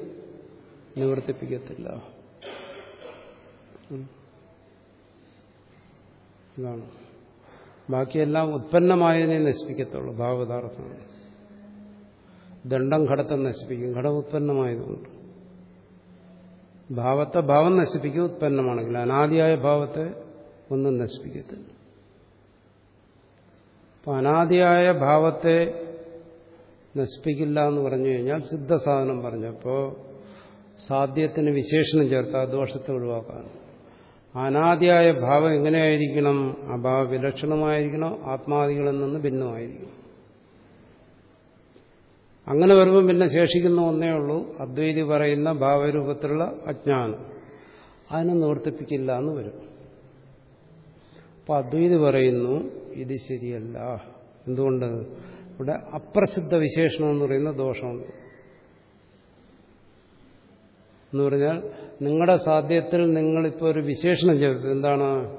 നിവർത്തിപ്പിക്കത്തില്ല. ഇതാണ്. ബാക്കിയെല്ലാം ഉത്പന്നമായതിനെ നശിപ്പിക്കത്തുള്ളൂ ഭാവപദാർത്ഥങ്ങൾ ദണ്ഡം ഘടത്തെ നശിപ്പിക്കും. ഘടം ഉത്പന്നമായതുകൊണ്ട്. ഭാവത്തെ ഭാവം നശിപ്പിക്കും ഉത്പന്നമാണെങ്കിൽ അനാദിയായ ഭാവത്തെ ഒന്നും നശിപ്പിക്കത്തില്ല. അപ്പൊ അനാദിയായ ഭാവത്തെ നശിപ്പിക്കില്ല എന്ന് പറഞ്ഞു കഴിഞ്ഞാൽ സിദ്ധസാധനം പറഞ്ഞപ്പോൾ സാധ്യത്തിന് വിശേഷണം ചേർത്ത് ആ ദോഷത്തെ ഒഴിവാക്കാൻ അനാദിയായ ഭാവം എങ്ങനെയായിരിക്കണം? അഭാവ വിലക്ഷണമായിരിക്കണം? ആത്മാദികളിൽ നിന്ന് ഭിന്നമായിരിക്കണം? അങ്ങനെ വരുമ്പോൾ പിന്നെ ശേഷിക്കുന്ന ഒന്നേ ഉള്ളൂ. അദ്വൈതി പറയുന്ന ഭാവരൂപത്തിലുള്ള അജ്ഞാനം. അതിനെ നിവർത്തിപ്പിക്കില്ല എന്ന് വരും. അപ്പൊ അദ്വൈതി പറയുന്നു ഇത് ശരിയല്ല. എന്തുകൊണ്ട്? ഇവിടെ അപ്രസിദ്ധ വിശേഷണം എന്ന് പറയുന്ന ദോഷമുണ്ട്. എന്ന് പറഞ്ഞാൽ നിങ്ങളുടെ സാധ്യത്തിൽ നിങ്ങളിപ്പോൾ ഒരു വിശേഷണം ചെയ്തത് എന്താണ്?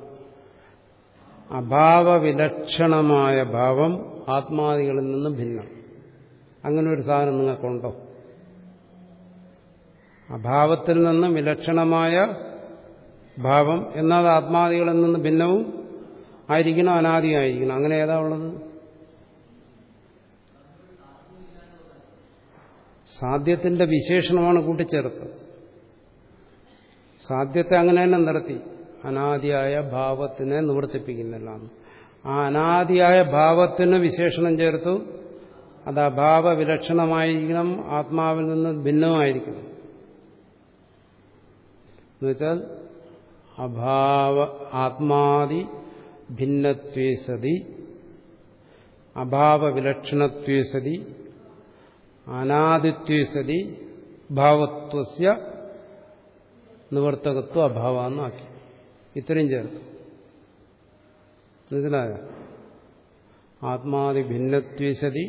അഭാവവിലക്ഷണമായ ഭാവം ആത്മാദികളിൽ നിന്ന് ഭിന്നം. അങ്ങനെ ഒരു സാധനം നിങ്ങൾക്കുണ്ടോ? അഭാവത്തിൽ നിന്ന് വിലക്ഷണമായ ഭാവം എന്നാൽ ആത്മാദികളിൽ നിന്ന് ഭിന്നവും ആയിരിക്കണം? അനാദിയായിരിക്കണം? അങ്ങനെ ഏതാ ഉള്ളത്? സാധ്യത്തിന്റെ വിശേഷണമാണ് കൂട്ടിച്ചേർത്ത് സാധ്യത്തെ അങ്ങനെ തന്നെ നിർത്തി. അനാദിയായ ഭാവത്തിനെ നിവർത്തിപ്പിക്കുന്നില്ല ആ അനാദിയായ ഭാവത്തിന് വിശേഷണം ചേർത്തു. അത് അഭാവ വിലക്ഷണമായിരിക്കണം ആത്മാവിൽ നിന്ന് ഭിന്നമായിരിക്കണം. എന്നുവെച്ചാൽ അഭാവ ആത്മാദി ഭിന്നത്വേ സതി അഭാവ വിലക്ഷണത്വേ സതി അനാദിത്വേ സതി ഭാവത്വസ്യ നിവർത്തകത്വ അഭാവാന്നാക്കി ഇത്രയും ചേർത്ത്. മനസ്സിലായോ? ആത്മാദി ഭിന്നത്വേ സതി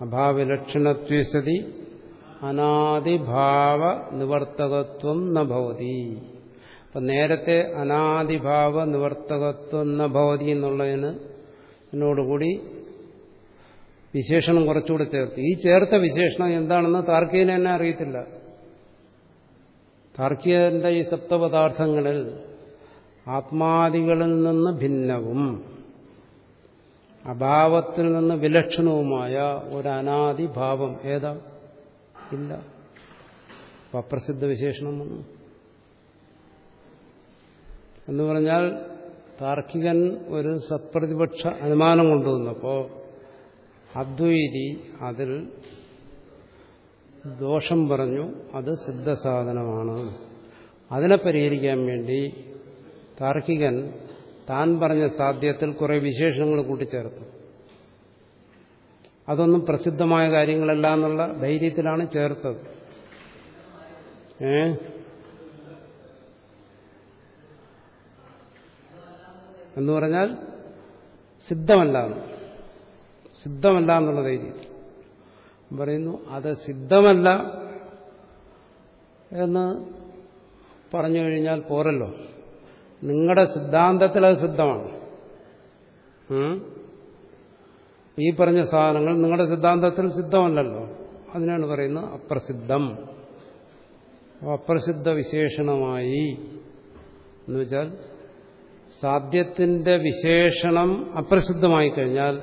അഭാവലക്ഷണത്വേ സതി അനാദിഭാവ നിവർത്തകത്വം നഭവതി അപ്പം നേരത്തെ അനാദിഭാവ നിവർത്തകത്വം നഭവതി എന്നുള്ളതിന് എന്നോടുകൂടി വിശേഷണം കുറച്ചുകൂടെ ചേർത്ത്. ഈ ചേർത്ത വിശേഷണം എന്താണെന്ന് താർക്കികനെ തന്നെ അറിയത്തില്ല. താർക്കികന്റെ ഈ സപ്തപദാർത്ഥങ്ങളിൽ ആത്മാദികളിൽ നിന്ന് ഭിന്നവും അഭാവത്തിൽ നിന്ന് വിലക്ഷണവുമായ ഒരു അനാദിഭാവം ഏതാ? ഇല്ല. അപ്രസിദ്ധ വിശേഷണം വന്നു. എന്ന് പറഞ്ഞാൽ താർക്കികൻ ഒരു സത്പ്രതിപക്ഷ അനുമാനം കൊണ്ടുവന്നപ്പോൾ അദ്വൈതി അതിൽ ദോഷം പറഞ്ഞു അത് സിദ്ധസാധനമാണ്. അതിനെ പരിഹരിക്കാൻ വേണ്ടി താർക്കികൻ താൻ പറഞ്ഞ സാധ്യത്തിൽ കുറെ വിശേഷങ്ങൾ കൂട്ടിച്ചേർത്തു. അതൊന്നും പ്രസിദ്ധമായ കാര്യങ്ങളല്ല എന്നുള്ള ധൈര്യത്തിലാണ് ചേർത്തത്. ഏ? എന്ന് പറഞ്ഞാൽ സിദ്ധമല്ല സിദ്ധമല്ല എന്നുള്ള ധൈര്യം. പറയുന്നു അത് സിദ്ധമല്ല എന്ന് പറഞ്ഞു കഴിഞ്ഞാൽ പോരല്ലോ. നിങ്ങളുടെ സിദ്ധാന്തത്തിൽ അത് സിദ്ധമാണ്. ഈ പറഞ്ഞ സാധനങ്ങൾ നിങ്ങളുടെ സിദ്ധാന്തത്തിൽ സിദ്ധമല്ലല്ലോ. അതിനാണ് പറയുന്നത് അപ്രസിദ്ധം. അപ്രസിദ്ധ വിശേഷണമായി എന്ന് വെച്ചാൽ സാധ്യത്തിന്റെ വിശേഷണം അപ്രസിദ്ധമായി കഴിഞ്ഞാൽ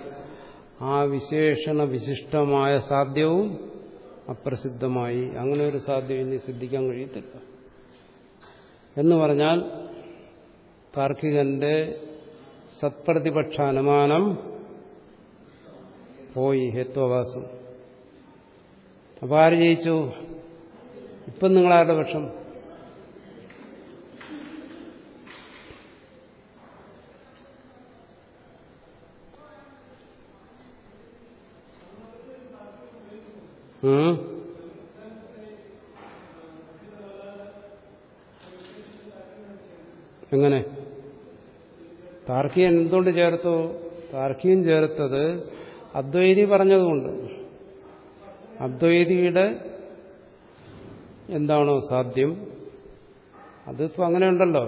ആ വിശേഷണ വിശിഷ്ടമായ സാധ്യവും അപ്രസിദ്ധമായി. അങ്ങനെ ഒരു സാധ്യം ഇനി സിദ്ധിക്കാൻ കഴിയത്തില്ല. എന്ന് പറഞ്ഞാൽ താർക്കികന്റെ സത്പ്രതിപക്ഷ അനുമാനം പോയി ഹേത്വവാസം. അപ്പൊ ആര് ജയിച്ചു? ഇപ്പം നിങ്ങളാരുടെ പക്ഷം? എങ്ങനെ? താർക്കികൻ എന്തുകൊണ്ട് ചേർത്തു? താർക്കികൻ ചേർത്തത് അദ്വൈതി പറഞ്ഞതുകൊണ്ട്. അദ്വൈതിയുടെ എന്താണോ സാധ്യം അതിപ്പോ അങ്ങനെ ഉണ്ടല്ലോ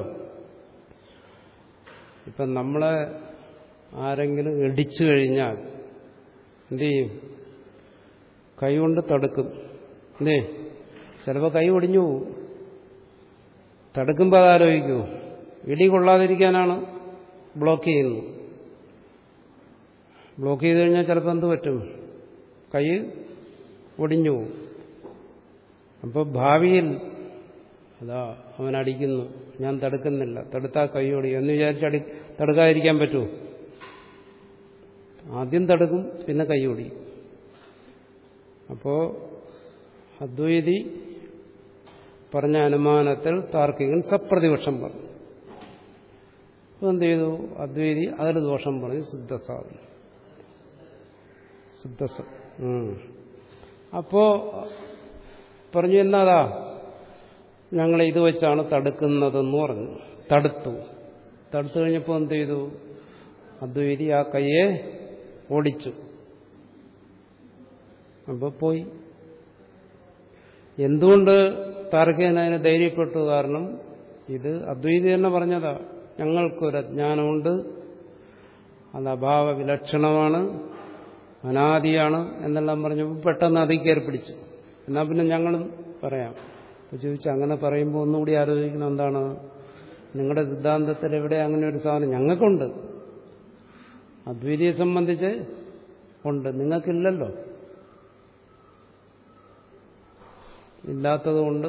ഇപ്പം നമ്മളെ ആരെങ്കിലും ഇടിച്ചു കഴിഞ്ഞാൽ എന്തു ചെയ്യും? കൈ കൊണ്ട് തടുക്കും. അല്ലേ? ചിലപ്പോൾ കൈ ഒടിഞ്ഞു പോവും തടുക്കുമ്പോൾ അതാലോചിക്കൂ. ഇടി കൊള്ളാതിരിക്കാനാണ്? ബ്ലോക്ക് ചെയ്യുന്നു. ബ്ലോക്ക് ചെയ്ത് കഴിഞ്ഞാൽ ചിലപ്പോൾ എന്ത് പറ്റും? കൈ ഒടിഞ്ഞു പോകും. അപ്പോൾ ഭാവിയിൽ അതാ അവൻ അടിക്കുന്നു. ഞാൻ തടുക്കുന്നില്ല. തടുത്താൽ കൈ ഒടിയും എന്ന് വിചാരിച്ച് അടി തടുക്കാതിരിക്കാൻ പറ്റുമോ? ആദ്യം തടുക്കും പിന്നെ കൈ ഒടിയും അപ്പോൾ അദ്വൈതി പറഞ്ഞ അനുമാനത്തിൽ താർക്കികൻ സപ്രതിപക്ഷം പറഞ്ഞു. എന്ത് ചെയ്തു അദ്വൈതി അതിൽ ദോഷം പറഞ്ഞു സിദ്ധസാധനം സിദ്ധസ. അപ്പോ പറഞ്ഞു എന്നാതാ? ഞങ്ങൾ ഇത് വെച്ചാണ് തടുക്കുന്നതെന്ന് പറഞ്ഞു. തടുത്തു. തടുത്തു കഴിഞ്ഞപ്പോൾ എന്ത് ചെയ്തു അദ്വൈതി ആ കയ്യെ ഓടിച്ചു. അപ്പോൾ പോയി. എന്തുകൊണ്ട് താർക്കേൻ അതിന് ധൈര്യപ്പെട്ടു? കാരണം ഇത് അദ്വൈതി തന്നെ പറഞ്ഞതാ. ഞങ്ങൾക്കൊരു അജ്ഞാനമുണ്ട്. അത് അഭാവ വിലക്ഷണമാണ് അനാദിയാണ് എന്നെല്ലാം പറഞ്ഞപ്പോൾ പെട്ടെന്ന് അതിൽ കയറി പിടിച്ചു. എന്നാൽ പിന്നെ ഞങ്ങളും പറയാം. അപ്പോൾ ചോദിച്ചു അങ്ങനെ പറയുമ്പോൾ ഒന്നുകൂടി ആലോചിക്കണം എന്താണ്? നിങ്ങളുടെ സിദ്ധാന്തത്തിൽ എവിടെ അങ്ങനെ ഒരു സാധനം ഞങ്ങൾക്കുണ്ട്. അദ്വൈതിയെ സംബന്ധിച്ച് ഉണ്ട്. നിങ്ങൾക്കില്ലല്ലോ. ഇല്ലാത്തതുകൊണ്ട്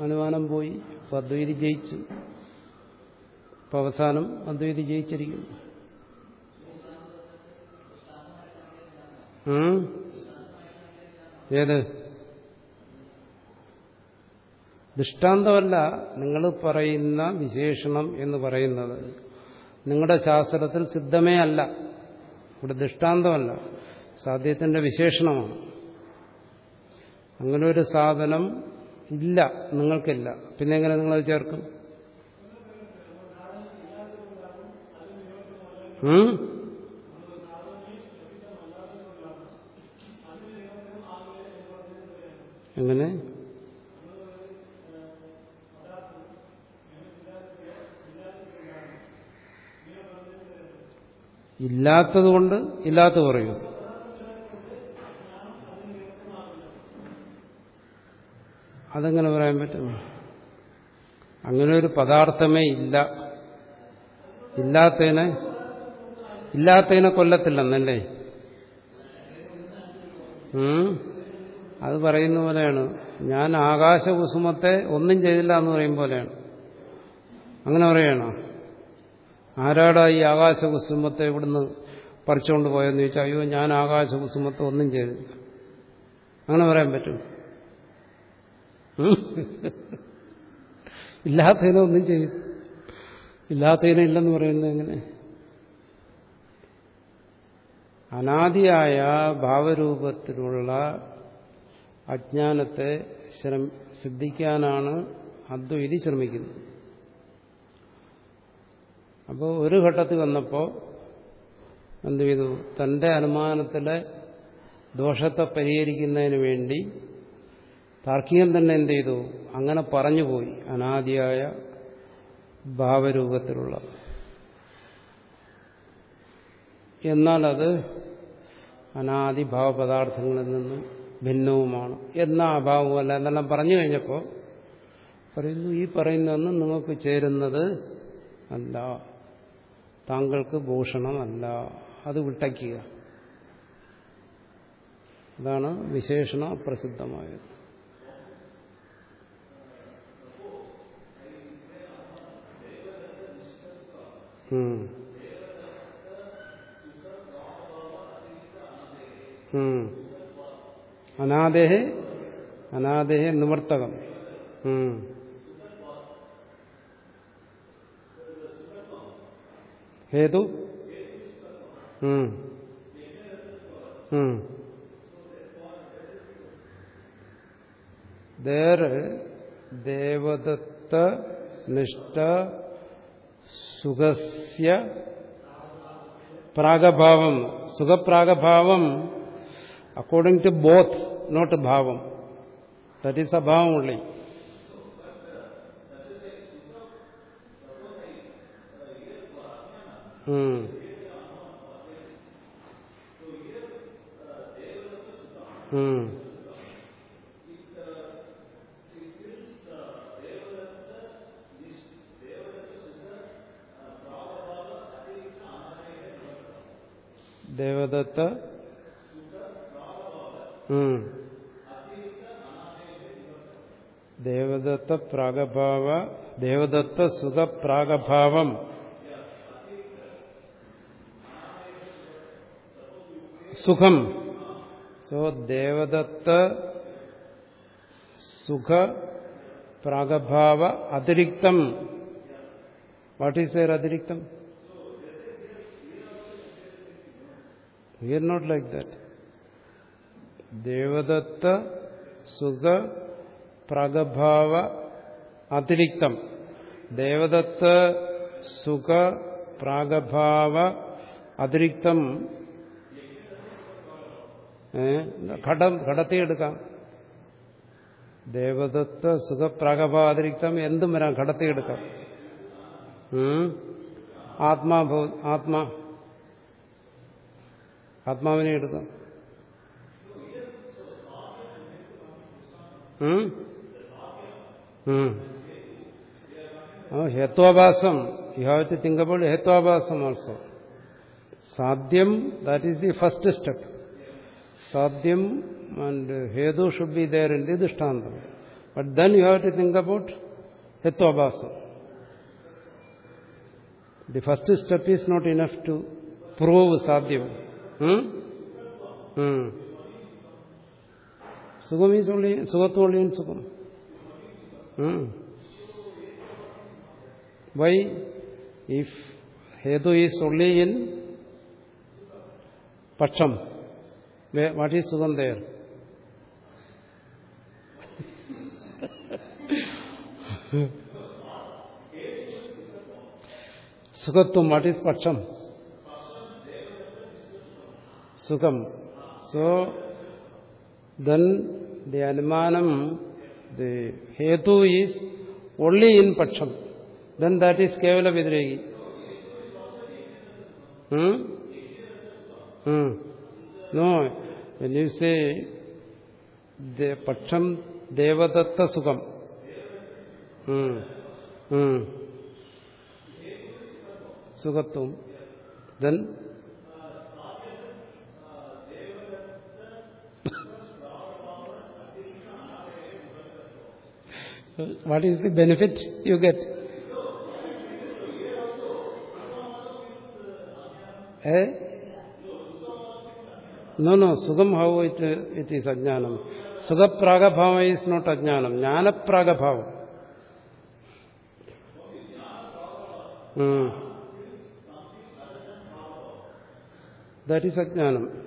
അനുമാനം പോയി. അപ്പോൾ അദ്വൈതി ജയിച്ചു. അപ്പം അവസാനം അദ്വൈതി ജയിച്ചിരിക്കുന്നു? ഏത്? ദൃഷ്ടാന്തമല്ല നിങ്ങൾ പറയുന്ന വിശേഷണം എന്ന് പറയുന്നത്. നിങ്ങളുടെ ശാസ്ത്രത്തിൽ സിദ്ധമേ അല്ല. ഇവിടെ ദൃഷ്ടാന്തമല്ല. സാധ്യത്തിന്റെ വിശേഷണമാണ്. അങ്ങനെ ഒരു സാധനം ഇല്ല. നിങ്ങൾക്കില്ല. പിന്നെ എങ്ങനെ നിങ്ങളത് ചേർക്കും? എങ്ങനെ? ഇല്ലാത്തതുകൊണ്ട് ഇല്ലാത്ത പറയൂ. അതെങ്ങനെ പറയാൻ പറ്റും? അങ്ങനെ ഒരു പദാർത്ഥമേ ഇല്ല. ഇല്ലാത്തതിനെ ഇല്ലാത്തതിനെ കൊല്ലത്തില്ലെന്നല്ലേ? അത് പറയുന്ന പോലെയാണ്. ഞാൻ ആകാശകുസുമത്തെ ഒന്നും ചെയ്തില്ല എന്ന് പറയും പോലെയാണ്. അങ്ങനെ പറയണോ? ആരാടാ ഈ ആകാശകുസുമത്തെ ഇവിടുന്ന് പറിച്ചുകൊണ്ട് പോയെന്ന് ചോദിച്ചാൽ അയ്യോ ഞാൻ ആകാശകുസുമത്തെ ഒന്നും ചെയ്തില്ല. അങ്ങനെ പറയാൻ പറ്റും? ഇല്ലാത്തതിനെ ഒന്നും ചെയ്യും. ഇല്ലാത്തതിനെ ഇല്ലെന്ന് പറയുന്നത് എങ്ങനെ? അനാദിയായ ഭാവരൂപത്തിലുള്ള അജ്ഞാനത്തെ സിദ്ധിക്കാനാണ് അദ്വൈതി ശ്രമിക്കുന്നത്. അപ്പോൾ ഒരു ഘട്ടത്തിൽ വന്നപ്പോൾ എന്ത് ചെയ്തു? തന്റെ അനുമാനത്തിലെ ദോഷത്തെ പരിഹരിക്കുന്നതിന് വേണ്ടി താർക്കികൻ തന്നെ എന്ത് ചെയ്തു? അങ്ങനെ പറഞ്ഞുപോയി അനാദിയായ ഭാവരൂപത്തിലുള്ള എന്നാൽ അത് അനാദിഭാവ പദാർത്ഥങ്ങളിൽ നിന്ന് ഭിന്നവുമാണ്. എന്നാ അഭാവമല്ല എന്നെല്ലാം പറഞ്ഞു കഴിഞ്ഞപ്പോൾ പറയുന്നു ഈ പറയുന്നതൊന്നും നിങ്ങൾക്ക് ചേരുന്നത് അല്ല. താങ്കൾക്ക് ഭൂഷണമല്ല. അത് വിട്ടയ്ക്കുക. അതാണ് വിശേഷണ പ്രസിദ്ധമായത്. ഉം. അനാദേഹേ അനാദേഹേ നിവർത്തകം. ഹേതു? ദേവദത്ത നിഷ്ഠ സുഖസ്യ പ്രാഗഭാവം. സുഖപ്രാഗഭാവം അക്കോർഡിംഗ് ടു ബോത്ത് നോട്ട് ഭാവം ദറ്റ് ഈസ് അഭാവം ഉള്ളി ഉം. ദേവദത്ത പ്രാഗഭാവ ദേവദത്ത സുഖപ്രാഗഭാവം സുഖം. സോ ദേവദത്ത സുഖ പ്രാഗഭാവ അതിരിക്തം. വാട്ട് ഈസ് ദർ അതിരിക്തം? We are not like that. ദേവദത്ത സുഖ പ്രഗഭാവ അതിരിക്തം. ദേവദത്ത സുഖ പ്രാഗഭാവ അതിരിക്തം. ഘടം ഘടത്തി എടുക്കാം. ദേവദത്ത സുഖപ്രാഗഭാവ അതിരിക്തം എന്തും വരാം ഘടത്തി എടുക്കാം. ആത്മാഭവ ആത്മാ. ആത്മാവിനെ എടുക്കാം ഉം? ഉം. ആ ഹേത്വാഭാസം you have to think about ഹേത്വാഭാസം also സാധ്യം that is the first step സാധ്യം ആൻഡ് ഹേതു should be there in the ദൃഷ്ടാന്തം but then you have to think about ഹേത്വാഭാസം the first step is not enough to prove സാധ്യം സുഖം ഈ only സുഖത്തോളി സുഖം. Why if ഹേതു ഈസ് ഓൺലി ഇൻ പക്ഷം വാട്ട് ഈസ് സുഖം തയ്യർ സുഖത്വം വാട്ട് ഈസ് പക്ഷം? സുഖം. സോ ദൻ ദി അനുമാനം ദി ഹേതു ഈസ് ഓൺലി ഇൻ പക്ഷം. ദെൻ ദാറ്റ് ഈസ് കേവല വ്യതിരേകി. നോ വെൻ യു സേ പക്ഷം ദേവദത്ത സുഖം. സുഖത്വം. Then what is the benefit you get? Eh? No, no, Sugam, how it, it is ajnanam. Sugapragabhava is not ajnanam. Jnanapragabhava. Hmm. That is ajnanam.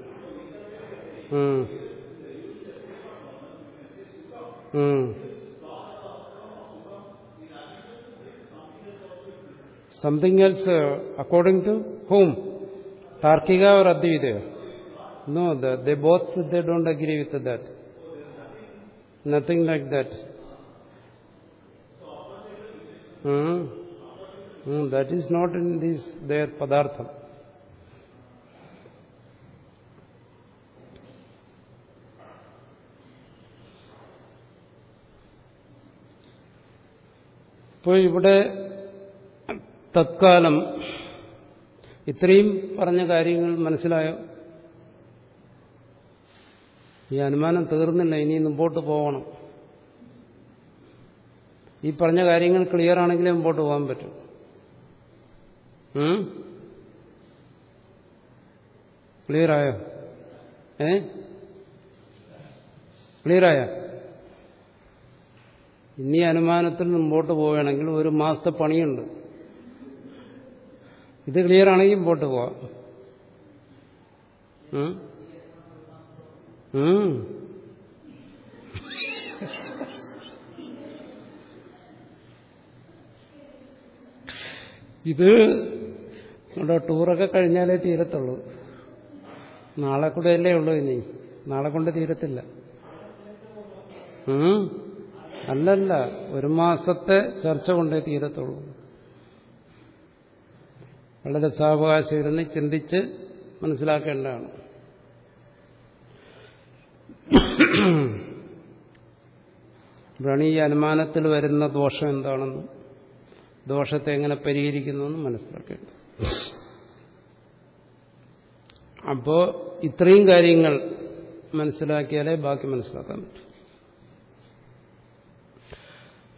Hmm. Hmm. Uh, to whom? Tarkika or Advaita? No, the, they both they don't agree with that. Nothing like that. Hmm. Hmm, that is not in this their padartham. ഇപ്പോൾ ഇവിടെ തത്കാലം ഇത്രയും പറഞ്ഞ കാര്യങ്ങൾ മനസ്സിലായോ? ഈ അനുമാനം തീർന്നില്ല ഇനി മുമ്പോട്ട് പോകണം ഈ പറഞ്ഞ കാര്യങ്ങൾ ക്ലിയർ ആണെങ്കിലേ മുമ്പോട്ട് പോകാൻ പറ്റും. ക്ലിയർ ആയോ? ഏ? ക്ലിയർ ആയോ? ഇനി അനുമാനത്തിൽ മുമ്പോട്ട് പോവുകയാണെങ്കിൽ ഒരു മാസത്തെ പണിയുണ്ട്. ഇത് ക്ലിയർ ആണെങ്കിൽ മുമ്പോട്ട് പോവാം. ഇത് നമ്മുടെ ടൂറൊക്കെ കഴിഞ്ഞാലേ തീരത്തുള്ളൂ. നാളെ കൂടെ അല്ലേ ഉള്ളൂ ഇനി. നാളെ കൊണ്ട് തീരത്തില്ല? അല്ലല്ല ഒരു മാസത്തെ ചർച്ച കൊണ്ടേ തീരത്തുള്ളൂ. വളരെ സാവകാശം ഇരുന്ന് ചിന്തിച്ച് മനസ്സിലാക്കേണ്ടതാണ്. ഇവിടെയാണ് ഈ അനുമാനത്തിൽ വരുന്ന ദോഷം എന്താണെന്ന് ദോഷത്തെ എങ്ങനെ പരിഹരിക്കുന്നു മനസ്സിലാക്കേണ്ടത്. അപ്പോ ഇത്രയും കാര്യങ്ങൾ മനസ്സിലാക്കിയാലേ ബാക്കി മനസ്സിലാക്കാൻ പറ്റും.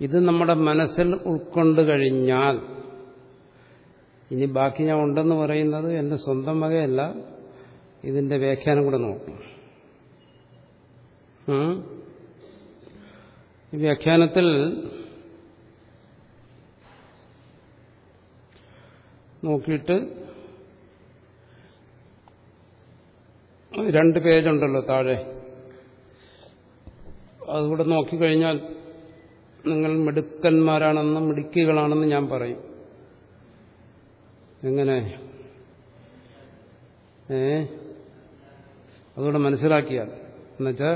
ഇത് നമ്മുടെ മനസ്സിൽ ഉൾക്കൊണ്ട് കഴിഞ്ഞാൽ ഇനി ബാക്കി ഞാൻ ഉണ്ടെന്ന് പറയുന്നത് എന്റെ സ്വന്തം വകയല്ല. ഇതിന്റെ വ്യാഖ്യാനം കൂടെ നോക്കണം വ്യാഖ്യാനത്തിൽ നോക്കിയിട്ട് രണ്ട് പേജുണ്ടല്ലോ താഴെ. അതുകൂടെ നോക്കിക്കഴിഞ്ഞാൽ നിങ്ങൾ മിടുക്കന്മാരാണെന്നും മിടുക്കികളാണെന്നും ഞാൻ പറയും. എങ്ങനെ? ഏ? അതുകൂടെ മനസ്സിലാക്കിയാൽ എന്നുവെച്ചാൽ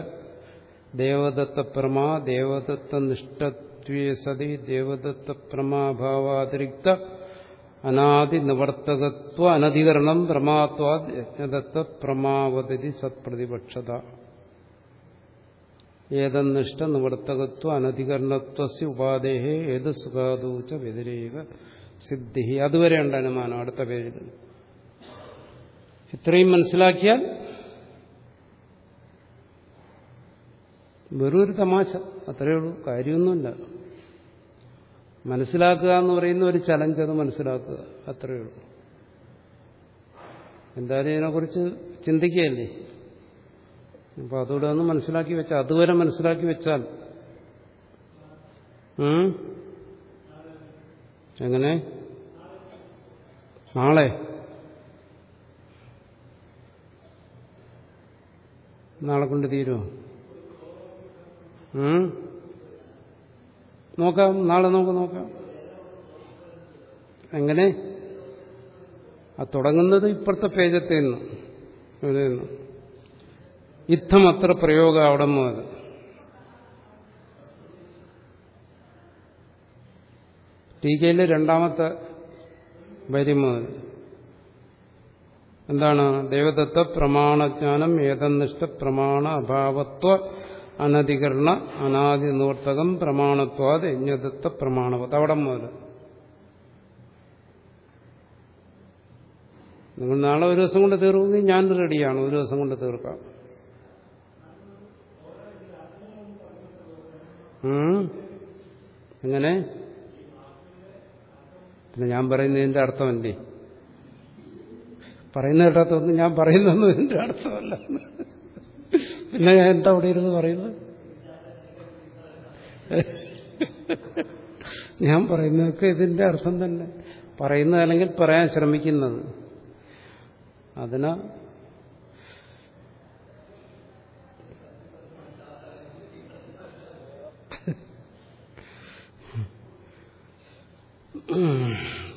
ദേവദത്ത പ്രമാ ദേവദത്ത നിഷ്ഠത്വേ സതി ദേവദത്ത പ്രമാഭാവാതിരിക്ത അനാദി നിവർത്തകത്വ അനധികരണം പ്രമാത്വാ യജ്ഞദത്ത പ്രമാവതി സത്പ്രതിപക്ഷത. ഏതന്നിഷ്ട നിവർത്തകത്വ അനധികരണത്വസ്യ ഉപാധേഹേ ഏത് സുഖാദൂച്ച വ്യതിരേക സിദ്ധി. അതുവരെ ഉണ്ട് അനുമാനം അടുത്ത പേജിൽ. ഇത്രയും മനസ്സിലാക്കിയാൽ വെറും ഒരു തമാശ. അത്രയേ ഉള്ളൂ. കാര്യമൊന്നുമില്ല. മനസ്സിലാക്കുക എന്ന് പറയുന്ന ഒരു ചലഞ്ച് അത് മനസ്സിലാക്കുക. അത്രയേ ഉള്ളൂ. എന്തായാലും ഇതിനെക്കുറിച്ച് ചിന്തിക്കുകയല്ലേ? അപ്പൊ അതുകൂടെ ഒന്ന് മനസ്സിലാക്കി വെച്ചാൽ അതുവരെ മനസ്സിലാക്കി വെച്ചാൽ? എങ്ങനെ? നാളെ? നാളെ കൊണ്ട് തീരുമോ? നോക്കാം നാളെ നമുക്ക് നോക്കാം. എങ്ങനെ? ആ തുടങ്ങുന്നത് ഇപ്പുറത്തെ പേജത്തേന്ന്. നിന്ന് ഇവിടെ നിന്ന് യുദ്ധം അത്ര പ്രയോഗം അവിടെ മുതൽ. ടീക്കയിലെ രണ്ടാമത്തെ വരി എന്താണ്? ദേവദത്ത പ്രമാണജ്ഞാനം ഏതനിഷ്ഠ പ്രമാണ അഭാവത്വ അനധികരണ അനാദി നിവർത്തകം പ്രമാണത്വാത് യജ്ഞദത്ത പ്രമാണവത്. അവിടെ മുതൽ. നിങ്ങൾ നാളെ ഒരു ദിവസം കൊണ്ട് തീർക്കുമെങ്കിൽ ഞാൻ റെഡിയാണ്. ഒരു ദിവസം കൊണ്ട് തീർക്കാം. ഉം? പിന്നെ ഞാൻ പറയുന്നതിന്റെ അർത്ഥമല്ലേ? പറയുന്ന കേട്ടാത്തൊന്നും ഞാൻ പറയുന്നൊന്നും ഇതിന്റെ അർത്ഥമല്ല. പിന്നെ ഞാൻ എന്താ അവിടെ ഇരുന്ന് പറയുന്നത്? ഞാൻ പറയുന്നതൊക്കെ ഇതിന്റെ അർത്ഥം തന്നെ. പറയുന്നത് അല്ലെങ്കിൽ പറയാൻ ശ്രമിക്കുന്നത്. അതിനാ 嗯。